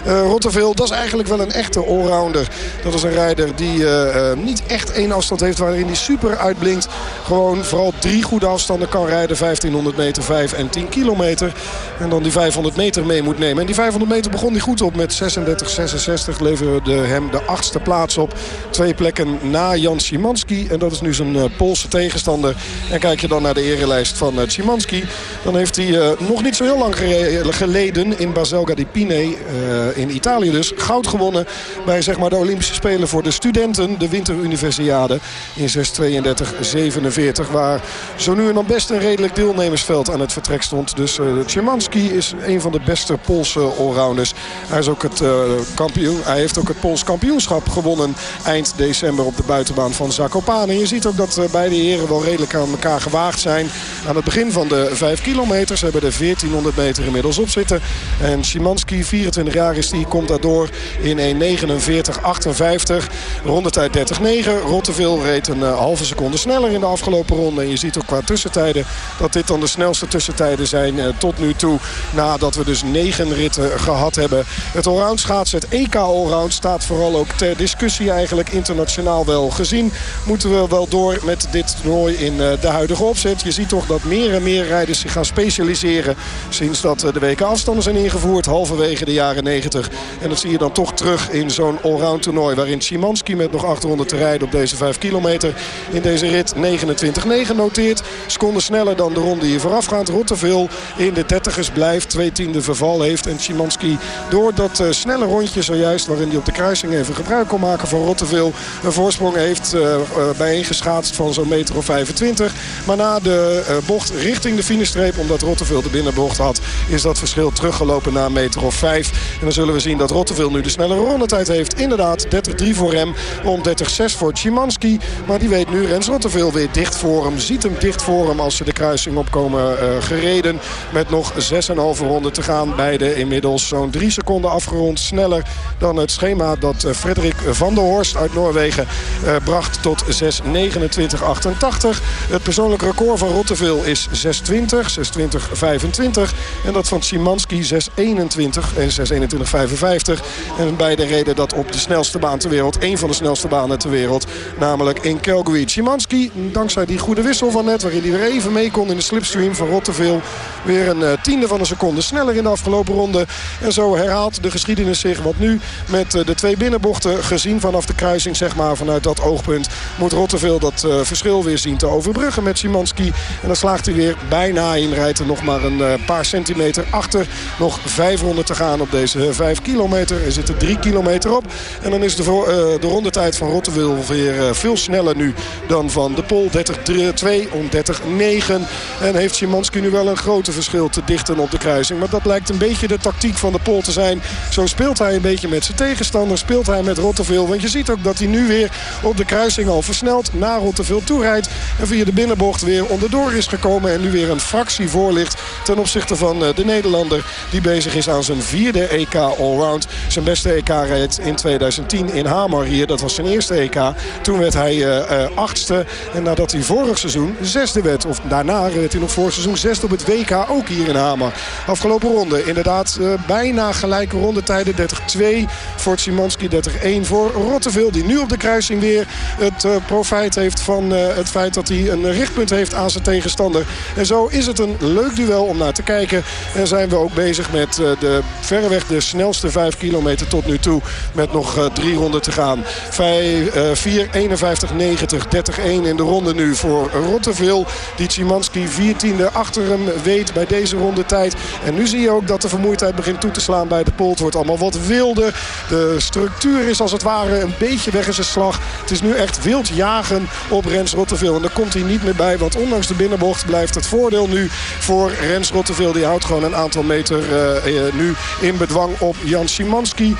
Uh, dat is eigenlijk wel een echte allrounder. Dat is een rijder die uh, uh, niet echt één afstand heeft waarin hij super uitblinkt. Gewoon vooral drie goede afstanden kan rijden. 1500 meter, 5 en 10 kilometer. En dan die 500 meter mee moet nemen. En die 500 meter begon hij goed op met 36, 66. 20 leverde hem de achtste plaats op. Twee plekken na Jan Szymanski. En dat is nu zijn uh, Poolse tegenstander. En kijk je dan naar de erelijst van uh, Szymanski. Dan heeft hij uh, nog niet zo heel lang geleden in Baselga di Pine in Italië dus goud gewonnen. Bij zeg maar, de Olympische Spelen voor de studenten. De winteruniversiade in 6.32.47. Waar zo nu en dan best een redelijk deelnemersveld aan het vertrek stond. Dus uh, is een van de beste Poolse allrounders. Hij, is ook het, kampioen, hij heeft ook het Pools kampioenschap gewonnen eind december op de buitenbaan van Zakopane. En je ziet ook dat uh, beide heren wel redelijk aan elkaar gewaagd zijn. Aan het begin van de 5 kilometer. Ze hebben de 1400 meter inmiddels op zitten. En Szymanski, 24 jaar is die, komt daardoor in 1.49.58. Rondetijd 30.9. Rotteveel reed een halve seconde sneller in de afgelopen ronde. En je ziet ook qua tussentijden dat dit dan de snelste tussentijden zijn tot nu toe. Nadat we dus negen ritten gehad hebben. Het allround schaatsen, het EK allround staat vooral ook ter discussie eigenlijk internationaal wel gezien. Moeten we wel door met dit toernooi in de huidige opzet. Je ziet toch dat meer en meer rijders zich gaan specialiseren sinds dat de weken afstanden zijn ingevoerd. Halverwege de jaren 90. En dat zie je dan toch terug in zo'n allround toernooi. Waarin Szymanski met nog 800 te rijden op deze 5 kilometer in deze rit 29-9 noteert. Seconden sneller dan de ronde hier voorafgaand. Rotterdam in de 30ers blijft. Twee tiende verval heeft. En Szymanski door dat uh, snelle rondje zojuist... waarin hij op de kruising even gebruik kon maken van Rotterdam... een voorsprong heeft uh, uh, bijeengeschaatst van zo'n meter of 25. Maar na de bocht richting de finishstreep... omdat Rotterdam de binnenbocht had... is dat verschil teruggelopen naar een meter of 5. En dan zullen we zien dat Rotterdam nu de snellere rondetijd heeft. Inderdaad, 30-3 voor hem. Om 30-6 voor Szymanski. Maar die weet nu Rens Rotterdam weer dicht voor hem. Ziet hem dicht voor hem als ze de kruising opkomen gereden. Met nog 6,5 ronden te gaan. Beide inmiddels zo'n 3 seconden afgerond. Sneller dan het schema dat Frederik van der Horst uit Noorwegen uh, bracht tot 6.29.88. Het persoonlijke record van Rotterdam is 6.20, 6.20.25. En dat van Szymanski 6.21 en 6.21.55. En beide reden dat op de snelste baan ter wereld. Een van de snelste banen ter wereld. Namelijk in Calgary. Szymanski, dankzij die goede wissel van net... waarin hij weer even mee kon in de slipstream van Rotterdam... weer een uh, tiende van een seconde sneller in de afgelopen ronde. En zo herhaalt de geschiedenis zich. Want nu met uh, de twee binnenbochten gezien vanaf de kruising... zeg maar vanuit dat oogpunt... moet Rotterdam dat uh, verschil weer zien te overbruggen met Szymanski. En dan slaagt hij weer bijna in. Rijdt er nog maar een paar centimeter achter. Nog 500 te gaan op deze 5 kilometer. Er zitten 3 kilometer op. En dan is de, de rondetijd van Rotterdam weer veel sneller nu dan van de Pol. 30-2 om 30-9. En heeft Szymanski nu wel een grote verschil te dichten op de kruising. Maar dat lijkt een beetje de tactiek van de Pol te zijn. Zo speelt hij een beetje met tegenstander. Speelt hij met Rotterdam. Want je ziet ook dat hij nu weer op de kruising al versneld naar toe rijdt. En via de binnenbocht weer onderdoor is gekomen. En nu weer een fractie voor ligt ten opzichte van de Nederlander. Die bezig is aan zijn vierde EK Allround. Zijn beste EK-rit in 2010 in Hamar hier. Dat was zijn eerste EK. Toen werd hij uh, uh, achtste. En nadat hij vorig seizoen zesde werd. Of daarna werd hij nog vorig seizoen zesde op het WK. Ook hier in Hamar. Afgelopen ronde inderdaad bijna gelijke rondetijden. 30-2 voor Simanski. 30-1 voor Rotterdam. Die nu op de kruising weer het profijt heeft van het feit dat hij een richtpunt heeft aan zijn tegenstander. En zo is het een leuk duel om naar te kijken. En zijn we ook bezig met de verreweg de snelste 5 kilometer tot nu toe. Met nog drie ronden te gaan. 4, 51, 90, 30, 1 in de ronde nu voor Rotterdam. Die Szymanski 14e achter hem weet bij deze rondetijd. En nu zie je ook dat de vermoeidheid begint toe te slaan bij de Polt. Wordt allemaal wat wilder. De structuur is als het ware een beetje weg in zijn slag. Het is nu echt wild jagen op Rens Rotterdam. En daar komt hij niet meer bij. Want ondanks de binnenbocht blijft het voordeel nu voor Rens Rotterdam. Die houdt gewoon een aantal meter uh, nu in bedwang op Jan Szymanski.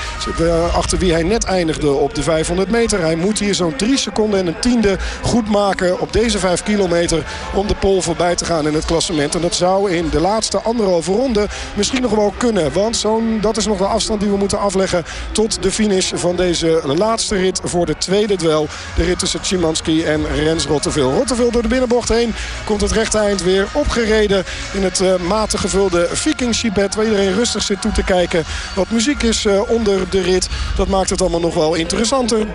Achter wie hij net eindigde op de 500 meter. Hij moet hier zo'n 3 seconden en een tiende goed maken op deze 5 kilometer. Om de Pool voorbij te gaan in het klassement. En dat zou in de laatste anderhalve ronde misschien nog wel kunnen. Want zo'n dat is nog de afstand die we moeten afleggen tot de finish van deze laatste rit voor de tweede duel. De rit tussen Szymanski en Rens Rotterdam. Rotterdam door de binnenbocht heen komt het rechte eind weer opgereden in het uh, matig gevulde Viking Chipet. Waar iedereen rustig zit toe te kijken. Wat muziek is uh, onder de rit. Dat maakt het allemaal nog wel interessanter. 30-3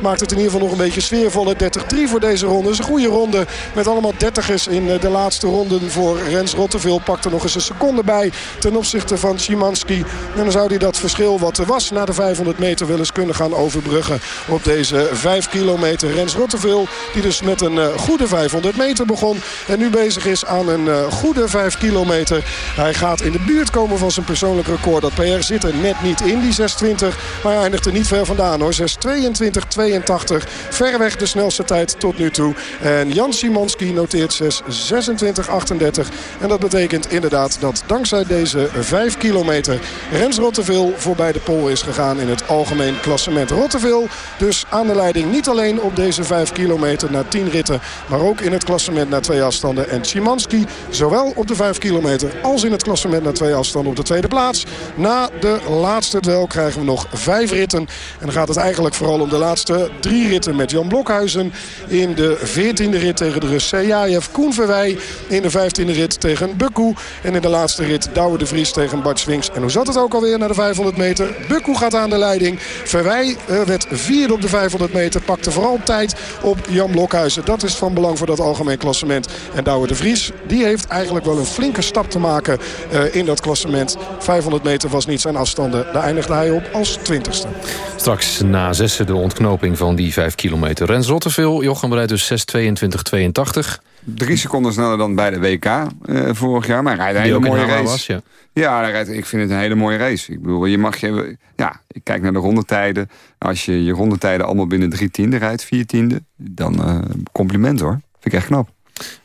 maakt het in ieder geval nog een beetje sfeervoller. 30-3 voor deze ronde. Dat is een goede ronde met allemaal dertigers in uh, de laatste ronden voor Rens Rotterdam. Pakt er nog eens een seconde bij ten opzichte van Szymanski. En dan zou hij dat verschil wat was na de 500 meter wel eens kunnen gaan overbruggen op deze 5 kilometer. Rens Rottevel die dus met een goede 500 meter begon. En nu bezig is aan een goede 5 kilometer. Hij gaat in de buurt komen van zijn persoonlijk record. Dat PR zit er net niet in, die 620. Maar hij eindigt er niet ver vandaan hoor. 622, 82. Verreweg de snelste tijd tot nu toe. En Jan Simonski noteert 626, 38. En dat betekent inderdaad dat dankzij deze 5 kilometer... Rens Rotteveel voorbij de pol is gegaan in het algemeen klassement. Rotteveel dus aan de leiding niet alleen op deze 5 kilometer na 10 ritten... maar ook in het klassement naar twee afstanden. En Simanski zowel op de 5 kilometer als in het klassement naar twee afstanden op de tweede plaats. Na de laatste duel krijgen we nog vijf ritten. En dan gaat het eigenlijk vooral om de laatste drie ritten met Jan Blokhuizen. In de 14e rit tegen de Rus Sejaev. Koen Verwij in de 15e rit tegen Bukku. En in de laatste rit Douwe de Vries tegen Bart Swings. En hoe zat het ook alweer naar de 500 meter? Bukku gaat aan de leiding. Verwij eh, werd vierde op de 500 meter. Pakte vooral tijd op Jan Blokhuizen. Dat is van belang voor dat algemeen klassement. En Douwe de Vries die heeft eigenlijk wel een flinke stap te maken uh, in dat klassement. 500 meter was niet zijn afstanden. Daar eindigde hij op als 20ste. Straks na zessen de ontknoping van die 5 kilometer. Rens Rotteveel, Jochem rijdt dus 6.22.82. Drie seconden sneller dan bij de WK uh, vorig jaar. Maar hij rijdt een hele mooie race. Was, ja, ja rijdt, ik vind het een hele mooie race. Ik bedoel, je mag je... Ja, ik kijk naar de rondetijden. Als je je rondetijden allemaal binnen drie tiende rijdt, vier tiende... dan uh, compliment hoor. Vind ik echt knap.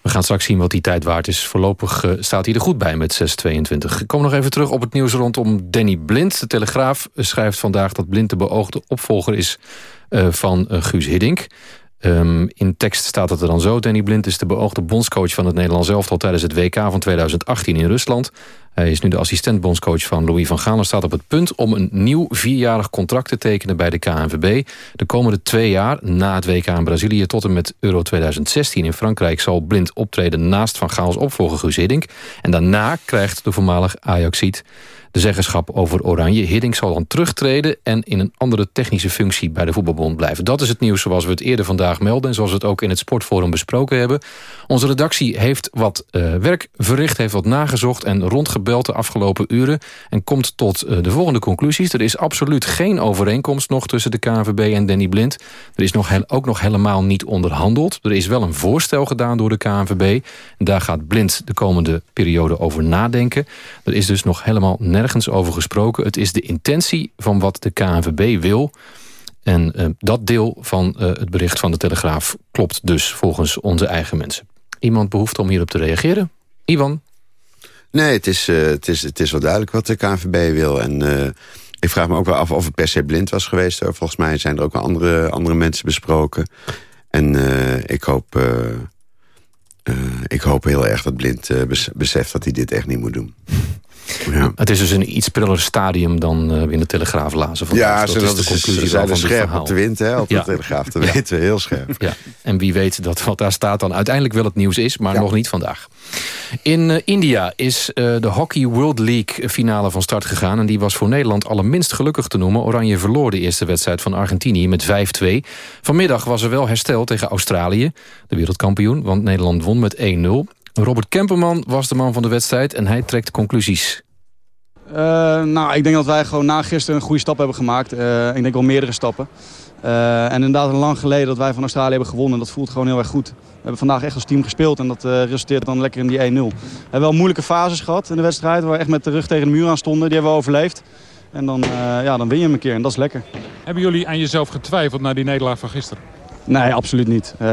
We gaan straks zien wat die tijd waard is. Voorlopig uh, staat hij er goed bij met 6,22. Ik kom nog even terug op het nieuws rondom Danny Blind. De Telegraaf schrijft vandaag dat Blind de beoogde opvolger is uh, van uh, Guus Hiddink. Um, in tekst staat het er dan zo. Danny Blind is de beoogde bondscoach van het Nederlands elftal... tijdens het WK van 2018 in Rusland. Hij is nu de assistent-bondscoach van Louis van Gaal... en staat op het punt om een nieuw vierjarig contract te tekenen bij de KNVB. De komende twee jaar, na het WK in Brazilië... tot en met Euro 2016 in Frankrijk... zal Blind optreden naast Van Gaals opvolger Guus Hiddink. En daarna krijgt de voormalig Ajaxiet de zeggenschap over Oranje. Hiddink zal dan terugtreden en in een andere technische functie bij de voetbalbond blijven. Dat is het nieuws zoals we het eerder vandaag melden... en zoals we het ook in het Sportforum besproken hebben. Onze redactie heeft wat uh, werk verricht, heeft wat nagezocht... en rondgebeld de afgelopen uren en komt tot uh, de volgende conclusies. Er is absoluut geen overeenkomst nog tussen de KNVB en Danny Blind. Er is nog ook nog helemaal niet onderhandeld. Er is wel een voorstel gedaan door de KNVB. Daar gaat Blind de komende periode over nadenken. Er is dus nog helemaal nergens over gesproken. Het is de intentie van wat de KNVB wil. En uh, dat deel van uh, het bericht van de Telegraaf klopt dus volgens onze eigen mensen. Iemand behoeft om hierop te reageren? Ivan? Nee, het is, uh, het, is, het is wel duidelijk wat de KNVB wil. En ik vraag me ook wel af of het per se blind was geweest. Volgens mij zijn er ook wel andere, andere mensen besproken. En ik hoop... ik hoop heel erg dat Blind beseft dat hij dit echt niet moet doen. Ja. Het is dus een iets priller stadium dan uh, in de Telegraaf lazen. Ja, dat, is de conclusie ze zijn van scherp op de wind, hè, op de Telegraaf. Dat weten we heel scherp. Ja. En wie weet dat wat daar staat dan uiteindelijk wel het nieuws is... maar nog niet vandaag. In uh, India is uh, de Hockey World League finale van start gegaan... en die was voor Nederland allerminst gelukkig te noemen. Oranje verloor de eerste wedstrijd van Argentinië met 5-2. Vanmiddag was er wel herstel tegen Australië, de wereldkampioen... want Nederland won met 1-0. Robert Kemperman was de man van de wedstrijd en hij trekt conclusies. Uh, nou, ik denk dat wij gewoon na gisteren een goede stap hebben gemaakt. Uh, ik denk wel meerdere stappen. Uh, en inderdaad lang geleden dat wij van Australië hebben gewonnen. Dat voelt gewoon heel erg goed. We hebben vandaag echt als team gespeeld en dat resulteert dan lekker in die 1-0. We hebben wel moeilijke fases gehad in de wedstrijd. Waar we echt met de rug tegen de muur aan stonden. Die hebben we overleefd. En dan, ja, dan win je hem een keer en dat is lekker. Hebben jullie aan jezelf getwijfeld na die nederlaag van gisteren? Nee, absoluut niet. we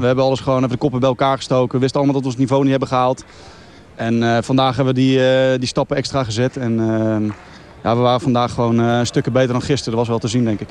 hebben alles gewoon even de koppen bij elkaar gestoken. We wisten allemaal dat we ons niveau niet hebben gehaald. En uh, vandaag hebben we die, uh, die stappen extra gezet. En uh, ja, we waren vandaag gewoon stukken beter dan gisteren. Dat was wel te zien, denk ik.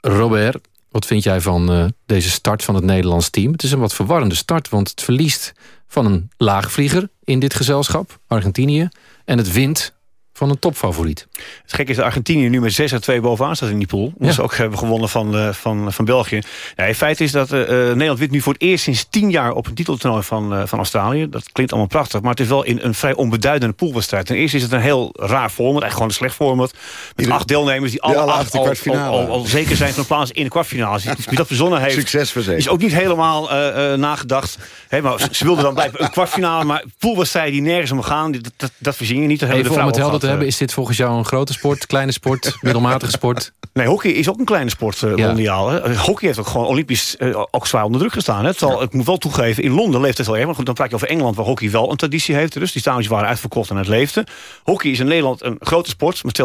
Robert, wat vind jij van deze start van het Nederlands team? Het is een wat verwarrende start, want het verliest van een laagvlieger in dit gezelschap, Argentinië. En het wint van een topfavoriet. Het gekke is dat Argentinië nu met 6 à 2 bovenaan staat in die pool. Omdat ze ook hebben gewonnen van, uh, van, van België. Ja, in feite is dat uh, Nederland wint nu voor het eerst sinds 10 jaar op een titeltoernooi van, uh, van Australië. Dat klinkt allemaal prachtig, maar het is wel in een vrij onbeduidende poolwedstrijd. Ten eerste is het een heel raar format, eigenlijk gewoon een slecht format. Met acht deelnemers die alle acht al, al, al, al, zeker zijn van een plaats in de kwartfinale. Dus wie dat verzonnen heeft, Succes is ook niet helemaal nagedacht. He, maar ze wilden dan blijven een kwartfinale, maar poolwedstrijden die nergens om gaan, dat, dat, dat verzin je niet. Dat om het helder te hebben. Is dit volgens jou een grote sport, kleine sport, middelmatige sport? Nee, hockey is ook een kleine sport uh, mondiaal. Hè. Hockey heeft ook gewoon olympisch uh, ook zwaar onder druk gestaan. Hè. Terwijl, Ik moet wel toegeven, in Londen leeft het wel erg. Maar goed, dan praat je over Engeland, waar hockey wel een traditie heeft. Dus die stadions waren uitverkocht en het leefde. Hockey is in Nederland een grote sport. Met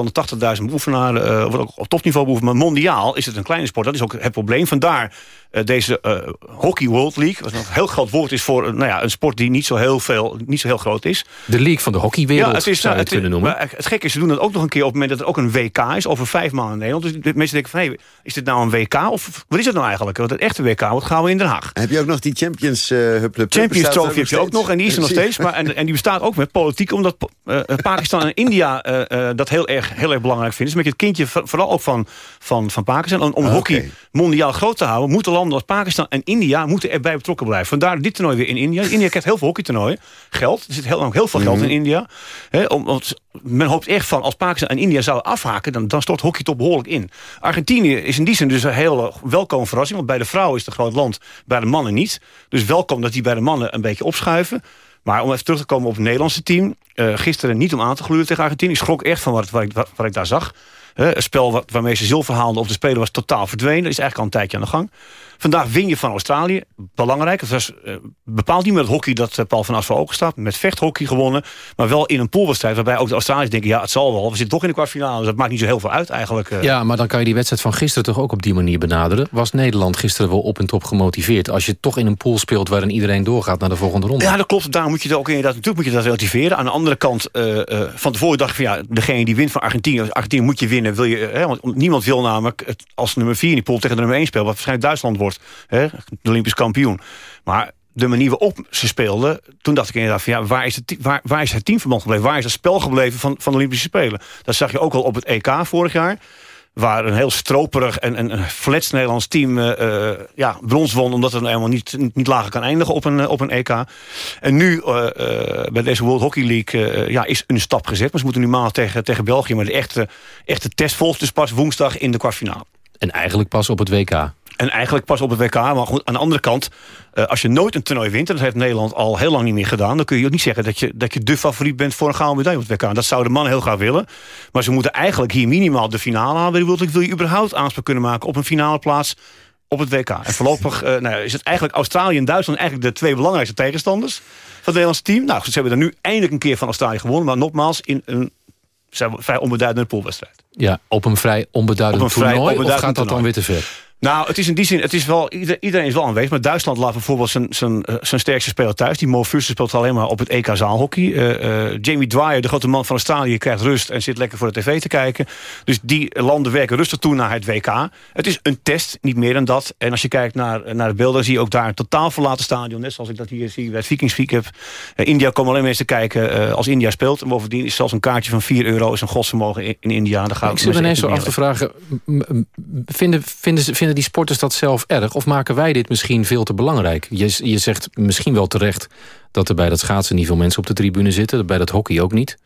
280.000 beoefenaren. Uh, wordt ook op topniveau beoefend. Maar mondiaal is het een kleine sport. Dat is ook het probleem. Vandaar deze Hockey World League. Wat een heel groot woord is voor nou ja, een sport die niet zo, heel veel, niet zo heel groot is. De league van de hockeywereld ja, het is, zou je het, het kunnen noemen. Het gekke is, ze doen dat ook nog een keer op het moment dat het ook een WK is. Over vijf maanden in Nederland. Dus mensen denken van, hey, is dit nou een WK? Of wat is het nou eigenlijk? Want het echte WK, wat gaan we in Den Haag? Heb je ook nog die Champions uh, Champions Trophy heb je ook nog. En die is er nog steeds. Maar, en, en die bestaat ook met politiek. Omdat Pakistan en India dat heel erg, heel erg belangrijk vinden. Dus met het kindje, vooral ook van, van, van Pakistan. Om, om okay. hockey mondiaal groot te houden, moeten landen als Pakistan en India moeten erbij betrokken blijven. Vandaar dit toernooi weer in India. India krijgt heel veel hockeytoernooien. Geld. Er zit heel, heel veel geld Mhm. in India. He, om, men hoopt echt van, als Pakistan en India zouden afhaken... dan, dan stort hockey toch behoorlijk in. Argentinië is in die zin dus een heel welkome verrassing. Want bij de vrouwen is het groot land, bij de mannen niet. Dus welkom dat die bij de mannen een beetje opschuiven. Maar om even terug te komen op het Nederlandse team. Uh, gisteren niet om aan te gluren tegen Argentinië. Ik schrok echt van wat, wat, ik, wat ik daar zag. Uh, een spel waarmee ze zilver haalden op de Spelen was totaal verdwenen. Dat is eigenlijk al een tijdje aan de gang. Vandaag win je van Australië. Belangrijk. Het was uh, bepaald niet met het hockey dat uh, Paul van As voor ogen staat. Met vechthockey gewonnen. Maar wel in een poolwedstrijd waarbij ook de Australiërs denken... ja, het zal wel. We zitten toch in de kwartfinale. Dus dat maakt niet zo heel veel uit eigenlijk. Uh. Ja, maar dan kan je die wedstrijd van gisteren toch ook op die manier benaderen. Was Nederland gisteren wel op en top gemotiveerd? Als je toch in een pool speelt waarin iedereen doorgaat naar de volgende ronde. Ja, dat klopt. Daar moet je het ook inderdaad... Natuurlijk moet je dat relativeren. Aan de andere kant, van tevoren dacht ik van... ja, degene die wint van Argentinië... Argentinië moet je winnen. Wil je, hè, want niemand wil namelijk het, als nummer 4 in die pool tegen de nummer 1 spelen... wat waarschijnlijk Duitsland wordt. Hè, de Olympisch kampioen. Maar de manier waarop ze speelden... toen dacht ik inderdaad van ja, waar is het, waar, waar is het teamverband gebleven? Waar is het spel gebleven van, van de Olympische Spelen? Dat zag je ook al op het EK vorig jaar. Waar een heel stroperig en, en een flats Nederlands team uh, uh, ja, brons won... omdat het helemaal niet, niet lager kan eindigen op een, uh, op een EK. En nu bij deze World Hockey League ja, is een stap gezet. Maar ze moeten nu maandag tegen, tegen België. Maar de echte, echte test volgt dus pas woensdag in de kwartfinale. En eigenlijk pas op het WK. En eigenlijk pas op het WK. Maar goed, aan de andere kant, uh, als je nooit een toernooi wint... en dat heeft Nederland al heel lang niet meer gedaan... dan kun je ook niet zeggen dat je, dat je de favoriet bent voor een gouden medaille op het WK. Dat zou de man heel graag willen. Maar ze moeten eigenlijk hier minimaal de finale halen. Wil, wil je überhaupt aanspraak kunnen maken op een finale plaats op het WK? En voorlopig uh, nou, is het eigenlijk Australië en Duitsland... eigenlijk de twee belangrijkste tegenstanders van het Nederlandse team. Nou, ze hebben er nu eindelijk een keer van Australië gewonnen... maar nogmaals in een vrij onbeduidende poolwedstrijd. Ja, op een vrij onbeduidend op een vrij toernooi, onbeduidend of gaat dat dan weer te ver? Nou, het is in die zin, het is wel, iedereen is wel aanwezig. Maar Duitsland laat bijvoorbeeld zijn, zijn, zijn sterkste speler thuis. Die Mo Fuster speelt alleen maar op het EK zaalhockey. Uh, uh, Jamie Dwyer, de grote man van Australië, krijgt rust... en zit lekker voor de tv te kijken. Dus die landen werken rustig toe naar het WK. Het is een test, niet meer dan dat. En als je kijkt naar, naar de beelden, zie je ook daar een totaal verlaten stadion. Net zoals ik dat hier zie bij het Vikings Week heb. Uh, India komen alleen mensen kijken als India speelt. En bovendien is zelfs een kaartje van 4 euro... is een godsvermogen in, in India. Daar gaat ik zit me ineens zo af te vragen... Vinden, vinden, vinden die sporters dat zelf erg? Of maken wij dit misschien veel te belangrijk? Je, je zegt misschien wel terecht dat er bij dat schaatsen niet veel mensen op de tribune zitten. Bij dat hockey ook niet.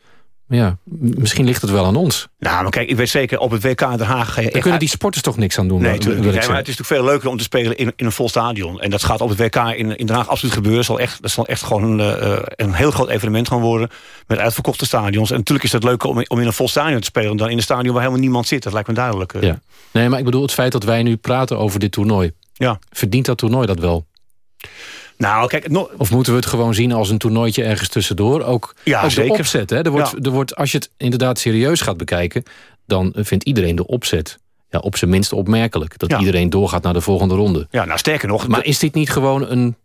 Ja, misschien ligt het wel aan ons. Nou, maar kijk, ik weet zeker, op het WK in Den Haag... Ga je Daar kunnen die sporters toch niks aan doen? Nee, natuurlijk niet. Maar het is natuurlijk veel leuker om te spelen in, in een vol stadion. En dat gaat op het WK in, in Den Haag absoluut gebeuren. Dat zal echt, dat zal echt gewoon een, uh, een heel groot evenement gaan worden. Met uitverkochte stadions. En natuurlijk is het leuker om, om in een vol stadion te spelen... dan in een stadion waar helemaal niemand zit. Dat lijkt me duidelijk. Uh. Ja. Nee, maar ik bedoel het feit dat wij nu praten over dit toernooi. Ja. Verdient dat toernooi dat wel? Nou, kijk, no of moeten we het gewoon zien als een toernooitje ergens tussendoor? Ook, ja, ook zeker. de opzet. Hè? Er wordt, Ja. er wordt, als je het inderdaad serieus gaat bekijken... dan vindt iedereen de opzet ja, op zijn minst opmerkelijk. Dat Ja. iedereen doorgaat naar de volgende ronde. Ja, nou sterker nog... Maar is dit niet gewoon een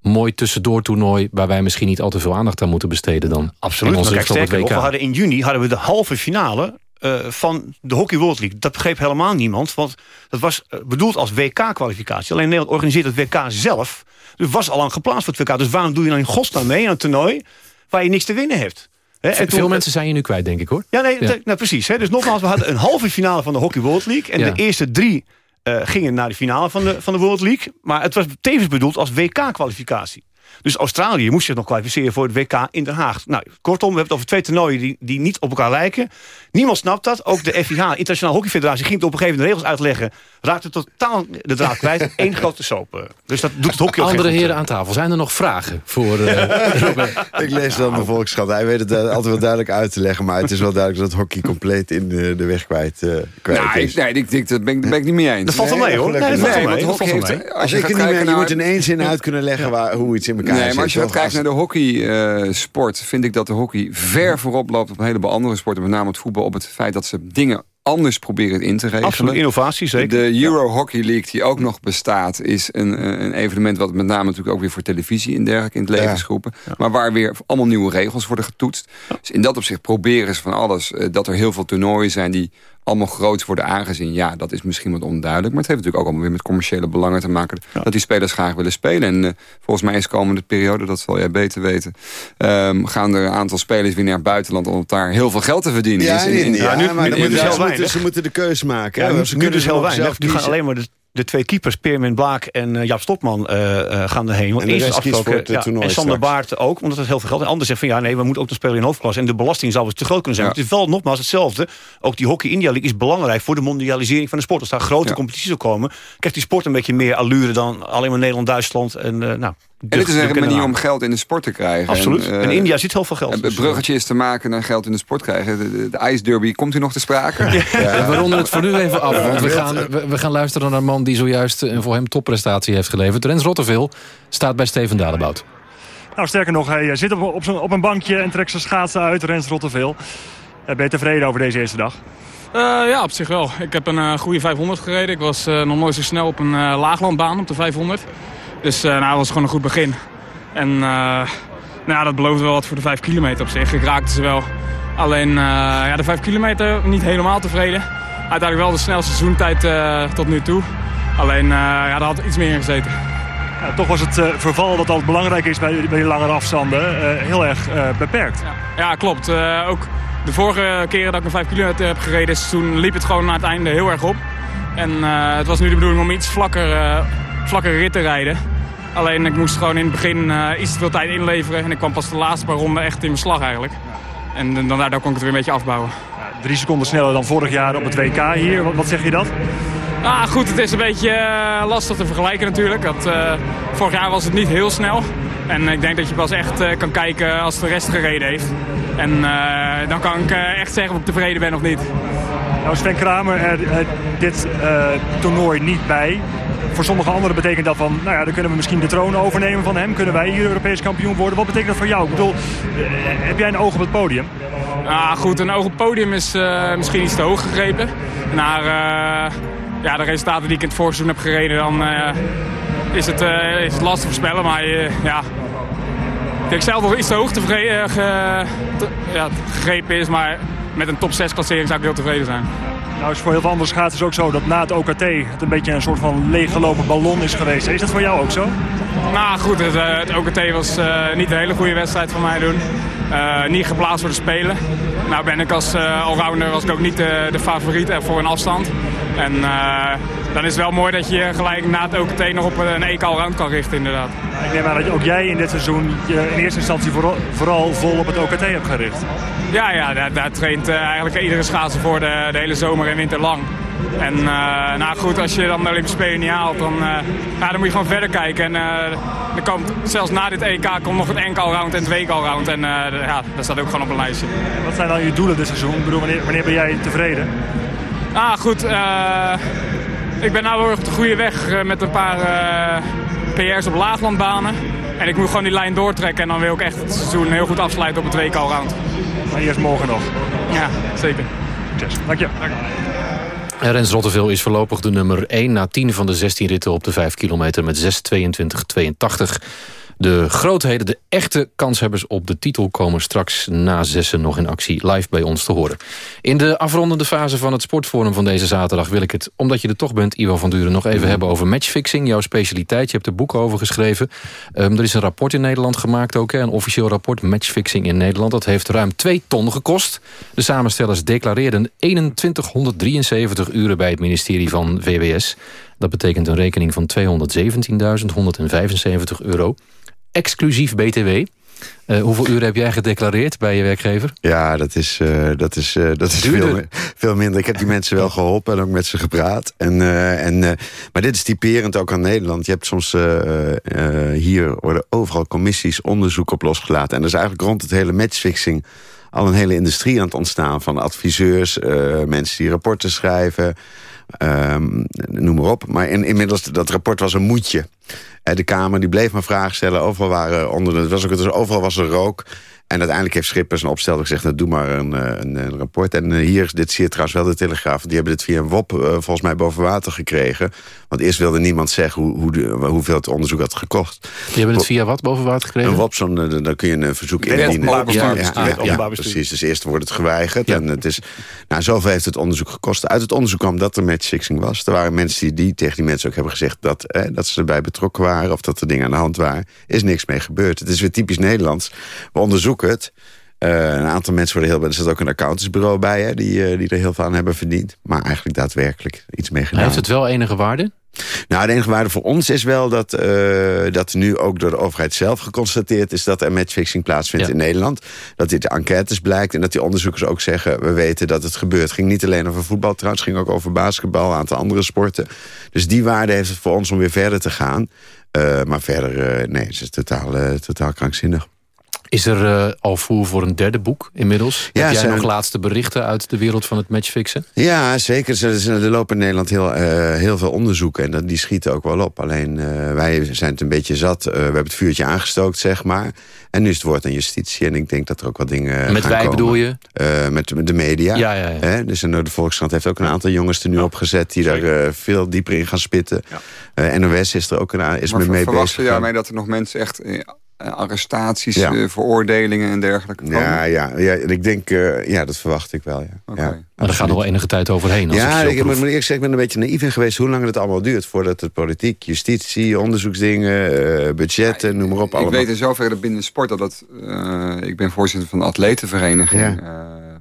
mooi tussendoor toernooi... waar wij misschien niet al te veel aandacht aan moeten besteden dan? Absoluut. Maar kijk, sterker nog, we hadden in juni hadden we de halve finale eh, van de Hockey World League. Dat begreep helemaal niemand, want dat was eh, bedoeld als WK-kwalificatie. Alleen Nederland organiseert het WK zelf. Dus was al lang geplaatst voor het WK. Dus waarom doe je dan in godsnaam mee aan een toernooi... waar je niks te winnen hebt? En Veel toen- mensen zijn je nu kwijt, denk ik, hoor. Ja, nee, Ja. nou, precies. Hè. Dus nogmaals, we hadden een halve finale van de Hockey World League. En Ja. de eerste drie eh, gingen naar de finale van de, van de World League. Maar het was tevens bedoeld als WK-kwalificatie. Dus Australië moest zich nog kwalificeren voor het WK in Den Haag. Nou, kortom, we hebben het over twee toernooien die, die niet op elkaar lijken. Niemand snapt dat. Ook de FIH, Internationale Hockeyfederatie, ging het op een gegeven moment de regels uitleggen. Raakte totaal de draad kwijt. Eén grote soap. Dus dat doet het hockey ook Andere goed. heren aan tafel, zijn er nog vragen voor uh, Robert? Ik lees dan de Volkskrant. Hij weet het uh, altijd wel duidelijk uit te leggen. Maar het is wel duidelijk dat hockey compleet in de, de weg kwijt, uh, kwijt nou, is. Nee, ik, ik, dat ben, ben ik niet mee eens. Dat valt wel mee hoor. Nee, Nee, Nee, want hockey heeft... mee. Als je je moet naar... in één zin uit kunnen leggen waar, hoe iets in elkaar Nee, zit. maar als je kijken naar de hockeysport... vind ik dat de hockey ver voorop loopt op een heleboel andere sporten. Met name het voetbal op het feit dat ze dingen anders proberen in te regelen. Absoluut, innovatie zeker. De Euro Hockey League die ook nog bestaat... is een, een evenement wat met name natuurlijk ook weer voor televisie... en dergelijke in het leven is geroepen. Maar waar weer allemaal nieuwe regels worden getoetst. Dus in dat opzicht proberen ze van alles... eh, dat er heel veel toernooien zijn die allemaal groot worden aangezien. Ja, dat is misschien wat onduidelijk. Maar het heeft natuurlijk ook allemaal weer met commerciële belangen te maken... dat die spelers graag willen spelen. En uh, volgens mij is komende periode, dat zal jij beter weten... Um, gaan er een aantal spelers weer naar het buitenland... om daar heel veel geld te verdienen. Ja, Dus in, in, ja, nu- ja, maar nu- dan nu moeten dus ze, moeten, weinig. ze moeten de keuze maken. Ja, hè. nu, Ze nu kunnen dus heel weinig. zelf Nu gaan alleen maar de, de twee keepers, Peermin Blaak en uh, Jaap Stopman, uh, gaan erheen. Want En eerst afgesproken, ja, en Sander. Baart ook, omdat het heel veel geld. En anderen zeggen van ja, nee, we moeten ook nog spelen in hoofdklasse. En de belasting zou dus te groot kunnen zijn. Ja. Het is wel nogmaals hetzelfde. Ook die Hockey India League is belangrijk voor de mondialisering van de sport. Als daar grote Ja. competities op komen, krijgt die sport een beetje meer allure dan alleen maar Nederland, Duitsland. En, uh, nou, En dit is een manier om geld in de sport te krijgen. Absoluut. En, eh, in India zit heel veel geld. Het Dus, bruggetje is te maken naar geld in de sport krijgen. De, de, de ijsderby, komt u nog te sprake? Ja, we ronden het voor nu even af. Want we gaan, we, we gaan luisteren naar een man die zojuist een voor hem topprestatie heeft geleverd. Rens Rotteveel staat bij Steven Dadebout. Nou, sterker nog, hij zit op, op, op een bankje en trekt zijn schaatsen uit. Rens Rotteveel. Eh, Ben je tevreden over deze eerste dag? Eh, ja, op zich wel. Ik heb een eh, goede 500 gereden. Ik was eh, nog nooit zo snel op een eh, laaglandbaan op de 500. Dus eh, nou, dat was gewoon een goed begin. En eh, nou, ja, dat belooft wel wat voor de 5 kilometer op zich. Ik raakte ze wel. Alleen eh, ja, de 5 kilometer niet helemaal tevreden. Uiteindelijk wel de snelste seizoentijd tot nu toe. Alleen ja, daar had iets meer in gezeten. Ja, toch was het verval dat altijd belangrijk is bij, bij die langere afstanden heel erg beperkt. Ja, klopt. Ook de vorige keren dat ik een 5 kilometer heb gereden, toen liep het gewoon aan het einde heel erg op. En het was nu de bedoeling om iets vlakker, eh vlakkere rit te rijden. Alleen ik moest gewoon in het begin eh, iets te veel tijd inleveren. En ik kwam pas de laatste paar ronden echt in mijn slag eigenlijk. En dan daardoor kon ik het weer een beetje afbouwen. Drie seconden sneller dan vorig jaar op het WK hier. Wat, wat zeg je dat? Ah, goed, het is een beetje eh, lastig te vergelijken natuurlijk. Dat, eh, vorig jaar was het niet heel snel. En ik denk dat je pas echt eh, kan kijken als de rest gereden heeft. En dan kan ik echt zeggen of ik tevreden ben of niet. Nou, Sven Kramer dit toernooi niet bij. Voor sommige anderen betekent dat van, nou ja, dan kunnen we misschien de troon overnemen van hem. Kunnen wij hier Europees kampioen worden? Wat betekent dat voor jou? Ik bedoel, heb jij een oog op het podium? Ah, goed, een oog op het podium is misschien iets te hoog gegrepen. Naar ja, de resultaten die ik in het voorseizoen heb gereden, dan eh, is, het, eh, is het lastig te voorspellen. Maar eh, ja, ik denk zelf dat het iets te hoog ge- te- ja, gegrepen is. Maar met een top 6 klassering zou ik heel tevreden zijn. Nou is voor heel veel andere schaatsers ook zo dat na het OKT het een beetje een soort van leeggelopen ballon is geweest. Is dat voor jou ook zo? Nou goed, het, het OKT was niet een hele goede wedstrijd van mij doen. Niet geplaatst voor de Spelen. Nou ben ik als eh, allrounder was ik ook niet de, de favoriet voor een afstand. En eh, dan is het wel mooi dat je gelijk na het OKT nog op een EK allround kan richten inderdaad. Ik neem aan dat ook jij in dit seizoen je in eerste instantie vooral, vooral vol op het OKT hebt gericht. Ja, ja daar, daar traint eh, eigenlijk iedere schaatser voor de, de hele zomer en winter lang. En eh, nou goed, als je dan de Olympische Spelen niet haalt, dan, ja, dan moet je gewoon verder kijken. En er komt, zelfs na dit EK komt nog het NK round en het round. En ja, dat staat ook gewoon op een lijstje. Wat zijn dan je doelen dit seizoen? Ik bedoel, wanneer, wanneer ben jij tevreden? Ah, goed. eh, ik ben nou weer op de goede weg eh, met een paar eh, PR's op laaglandbanen. En ik moet gewoon die lijn doortrekken en dan wil ik echt het seizoen heel goed afsluiten op het WK round. Maar eerst morgen nog. Ja, zeker. Succes. Dank je. En Rens Rotteveel is voorlopig de nummer 1 na 10 van de 16 ritten op de 5 kilometer met 6.22.82. De grootheden, de echte kanshebbers op de titel... komen straks na zessen nog in actie live bij ons te horen. In de afrondende fase van het sportforum van deze zaterdag... wil ik het, omdat je er toch bent, Ivo van Duren... nog even hebben over matchfixing, jouw specialiteit. Je hebt er boeken over geschreven. Ehm, er is een rapport in Nederland gemaakt ook, hè, een officieel rapport... matchfixing in Nederland. Dat heeft ruim 2 ton gekost. De samenstellers declareerden 2173 uren bij het ministerie van VWS. Dat betekent een rekening van 217.175 euro. exclusief BTW. Uh, hoeveel uren heb jij gedeclareerd bij je werkgever? Ja, dat is, uh, dat is, uh, dat is veel, veel, minder. Ik heb die mensen wel geholpen en ook met ze gepraat. En, en, maar dit is typerend ook aan Nederland. Je hebt soms hier worden overal commissies onderzoek op losgelaten. En dat is eigenlijk rond het hele matchfixing al een hele industrie aan het ontstaan. Van adviseurs, mensen die rapporten schrijven... Um, noem maar op. Maar in, inmiddels, dat rapport was een moedje. De Kamer die bleef maar vragen stellen. Overal, waren onder de, was ook, dus overal was er rook. En uiteindelijk heeft Schippers een opstelder gezegd... Nou, doe maar een, eh, een, een, rapport. En eh, hier, dit zie je trouwens wel de Telegraaf... die hebben dit via een WOP uh, volgens mij boven water gekregen. Want eerst wilde niemand zeggen hoe, hoe de, hoeveel het onderzoek had gekost. Die hebben het via wat boven water gekregen? Een WOP, zo'n, dan kun je een verzoek indienen. Ja, ja, ja, ja, precies. Dus eerst wordt het geweigerd. En het is, nou, zoveel heeft het onderzoek gekost. Uit het onderzoek kwam dat er matchfixing was. Er waren mensen die, die tegen die mensen ook hebben gezegd... Dat, eh, dat ze erbij betrokken waren of dat er dingen aan de hand waren. Is niks mee gebeurd. Het is weer typisch Nederlands. We onderzoeken Uh, een aantal mensen worden heel... Er zit ook een accountantsbureau bij hè, die, uh, die er heel veel aan hebben verdiend. Maar eigenlijk daadwerkelijk iets mee gedaan. Heeft het wel enige waarde? Nou, de enige waarde voor ons is wel dat, uh, dat nu ook door de overheid zelf geconstateerd is... dat er matchfixing plaatsvindt ja. in Nederland. Dat dit de enquêtes blijkt en dat die onderzoekers ook zeggen... we weten dat het gebeurt. Het ging niet alleen over voetbal trouwens, het ging ook over basketbal... een aantal andere sporten. Dus die waarde heeft het voor ons om weer verder te gaan. Maar verder, nee, het is totaal, totaal krankzinnig. Is er uh, al voer voor een derde boek inmiddels? Ja, Heb jij zijn... nog laatste berichten uit de wereld van het matchfixen? Ja, zeker. Er lopen in Nederland heel, uh, heel veel onderzoeken. En die schieten ook wel op. Alleen uh, wij zijn het een beetje zat. we hebben het vuurtje aangestookt, zeg maar. En nu is het woord aan justitie. En ik denk dat er ook wat dingen Met wij komen. bedoel je? met, met de media. Ja, ja, ja. Hè? Dus de Volkskrant heeft ook een aantal jongens er nu ja. opgezet... die zeker. daar veel dieper in gaan spitten. Ja. NOS is er ook een, is maar mee bezig. Maar verwacht je daarmee dat er nog mensen echt arrestaties, ja. uh, veroordelingen en dergelijke komen? Ja, ja, ja ik denk, uh, ja, dat verwacht ik wel. Ja. Okay. ja. Maar daar gaat nog wel enige tijd overheen. Als ja, ik, ik moet eerlijk zeggen, ik ben een beetje naïef in geweest... hoe lang het allemaal duurt voordat het politiek, justitie, onderzoeksdingen... Uh, budgetten, noem maar op. Ik allemaal. weet in zoverre binnen sport dat... dat ik ben voorzitter van de atletenvereniging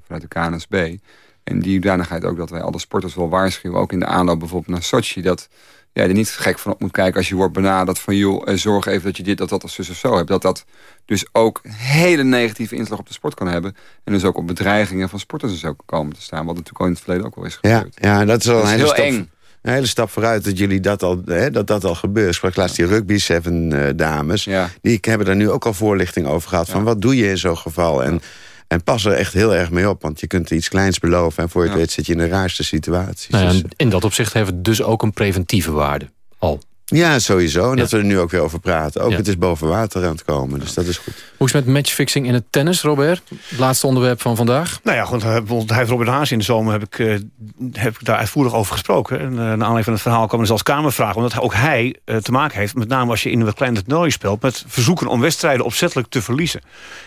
vanuit de KNSB... En die hoedanigheid ook dat wij alle sporters wel waarschuwen... ook in de aanloop bijvoorbeeld naar Sochi... dat ja, er niet gek van op moet kijken als je wordt benaderd van... joh, eh, zorg even dat je dit, dat, dat of zus of zo hebt. Dat dat dus ook hele negatieve inslag op de sport kan hebben. En dus ook op bedreigingen van sporters dus ook komen te staan. Wat natuurlijk al in het verleden ook wel is gebeurd. Ja, ja dat is wel dat een hele heel stap, eng. Een hele stap vooruit dat jullie dat al, hè, dat, dat al gebeurt. Ik sprak laatst die rugby seven uh, dames. Ja. Die hebben daar nu ook al voorlichting over gehad. Van wat doe je in zo'n geval? En, en pas er echt heel erg mee op. Want je kunt iets kleins beloven. En voor je het weet zit je in de raarste situaties. Nou ja, Dus, in dat opzicht heeft het dus ook een preventieve waarde. Al. Ja, sowieso. En dat we er nu ook weer over praten. Ook het is boven water aan het komen, dus dat is goed. Hoe is het met matchfixing in het tennis, Robert? Het laatste onderwerp van vandaag. Nou ja, goed, hij heeft Robert Haas in de zomer heb ik, uh, heb ik daar uitvoerig over gesproken. En uh, naar aanleiding van het verhaal kwam er zelfs kamervragen. Omdat ook hij uh, te maken heeft, met name als je in een wat kleiner toernooi speelt... met verzoeken om wedstrijden opzettelijk te verliezen.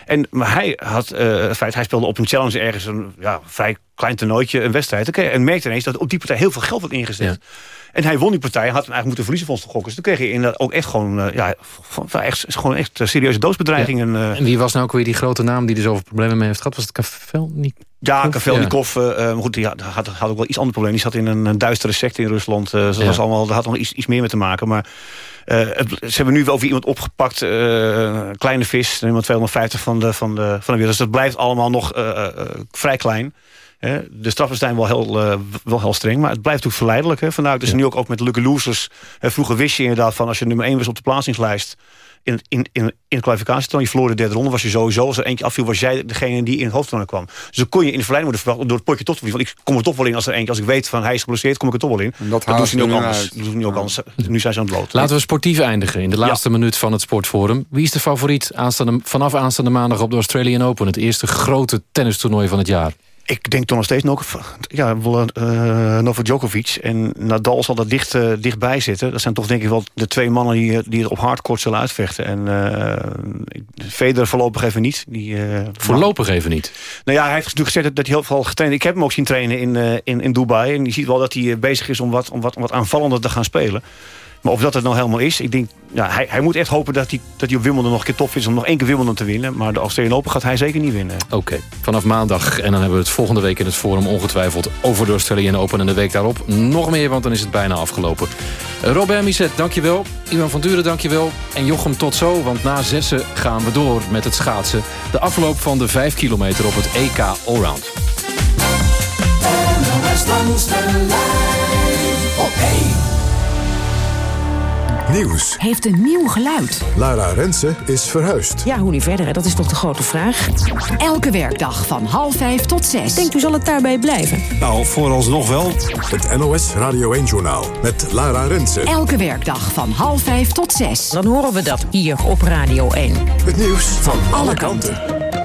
En maar hij had het feit, hij speelde op een challenge ergens een ja, vrij klein toernooitje, een wedstrijd. En merkte ineens dat op die partij heel veel geld werd ingezet. Ja. En hij won die partij, had hem eigenlijk moeten verliezen van ons te gokken. Dus toen kreeg je inderdaad ook echt gewoon, uh, ja, echt, gewoon echt serieuze doodsbedreigingen. Ja. Uh, en wie was nou ook weer die grote naam die er zoveel problemen mee heeft gehad? Was het Kavel? Niet... Ja, Kavelnikov, ja. uh, goed, die had, had, had ook wel iets ander probleem. Die zat in een, een duistere secte in Rusland. Dat, was allemaal, dat had nog iets, iets meer mee te maken. Maar het, ze hebben nu wel weer iemand opgepakt. Uh, kleine vis, iemand 250 van de, van, de, van de wereld. Dus dat blijft allemaal nog uh, vrij klein. De straffen zijn wel heel, uh, wel heel streng, maar het blijft natuurlijk verleidelijk. Hè? Vandaar dus ja. nu ook, ook met Lucky Losers. Vroeger wist je inderdaad van als je nummer 1 was op de plaatsingslijst... in, in, in, in de kwalificatie, je verloor de derde ronde... was je sowieso, als er eentje afviel, was jij degene die in het hoofdtoernooi kwam. Dus dan kon je in de verleiding worden verwacht door het potje tot te Want ik kom er toch wel in als er eentje, als ik weet van hij is geblesseerd... kom ik er toch wel in. En dat dat doen ze nu ook anders. Dat doen ze nu ook anders. Nu zijn ze aan het bloot. Laten we sportief eindigen in de laatste ja. minuut van het Sportforum. Wie is de favoriet aanstaande, vanaf aanstaande maandag op de Australian Open? Het eerste grote tennistoernooi van het jaar. Ik denk toch nog steeds nog, ja, uh, Novak Djokovic en Nadal zal er dicht, uh, dichtbij zitten. Dat zijn toch denk ik wel de twee mannen die, die er op hardcourt zullen uitvechten. En uh, Federer voorlopig even niet. Die, voorlopig even niet? Nou ja, hij heeft natuurlijk gezegd dat hij heel veel getraind Ik heb hem ook zien trainen in, in, in Dubai. En je ziet wel dat hij bezig is om wat, om wat, om wat aanvallender te gaan spelen. Maar of dat het nou helemaal is, ik denk, ja, hij, hij moet echt hopen dat hij, dat hij op Wimbledon nog een keer top is om nog één keer Wimbledon te winnen. Maar de Australian Open gaat hij zeker niet winnen. Oké, vanaf maandag. En dan hebben we het volgende week in het forum ongetwijfeld over de Australian Open. En de week daarop nog meer, want dan is het bijna afgelopen. Robert Miset, dankjewel. Ivan van Duren, dankjewel. En Jochem, tot zo, want na zessen gaan we door met het schaatsen. De afloop van de 5 kilometer op het EK Allround. Nieuws. Heeft een nieuw geluid. Lara Rensen is verhuisd. Ja, hoe nu verder, hè? dat is toch de grote vraag. Elke werkdag van half vijf tot zes. Denkt u zal het daarbij blijven? Nou, vooralsnog wel. Het NOS Radio 1-journaal met Lara Rensen. Elke werkdag van half vijf tot zes. Dan horen we dat hier op Radio 1. Het nieuws van alle kanten.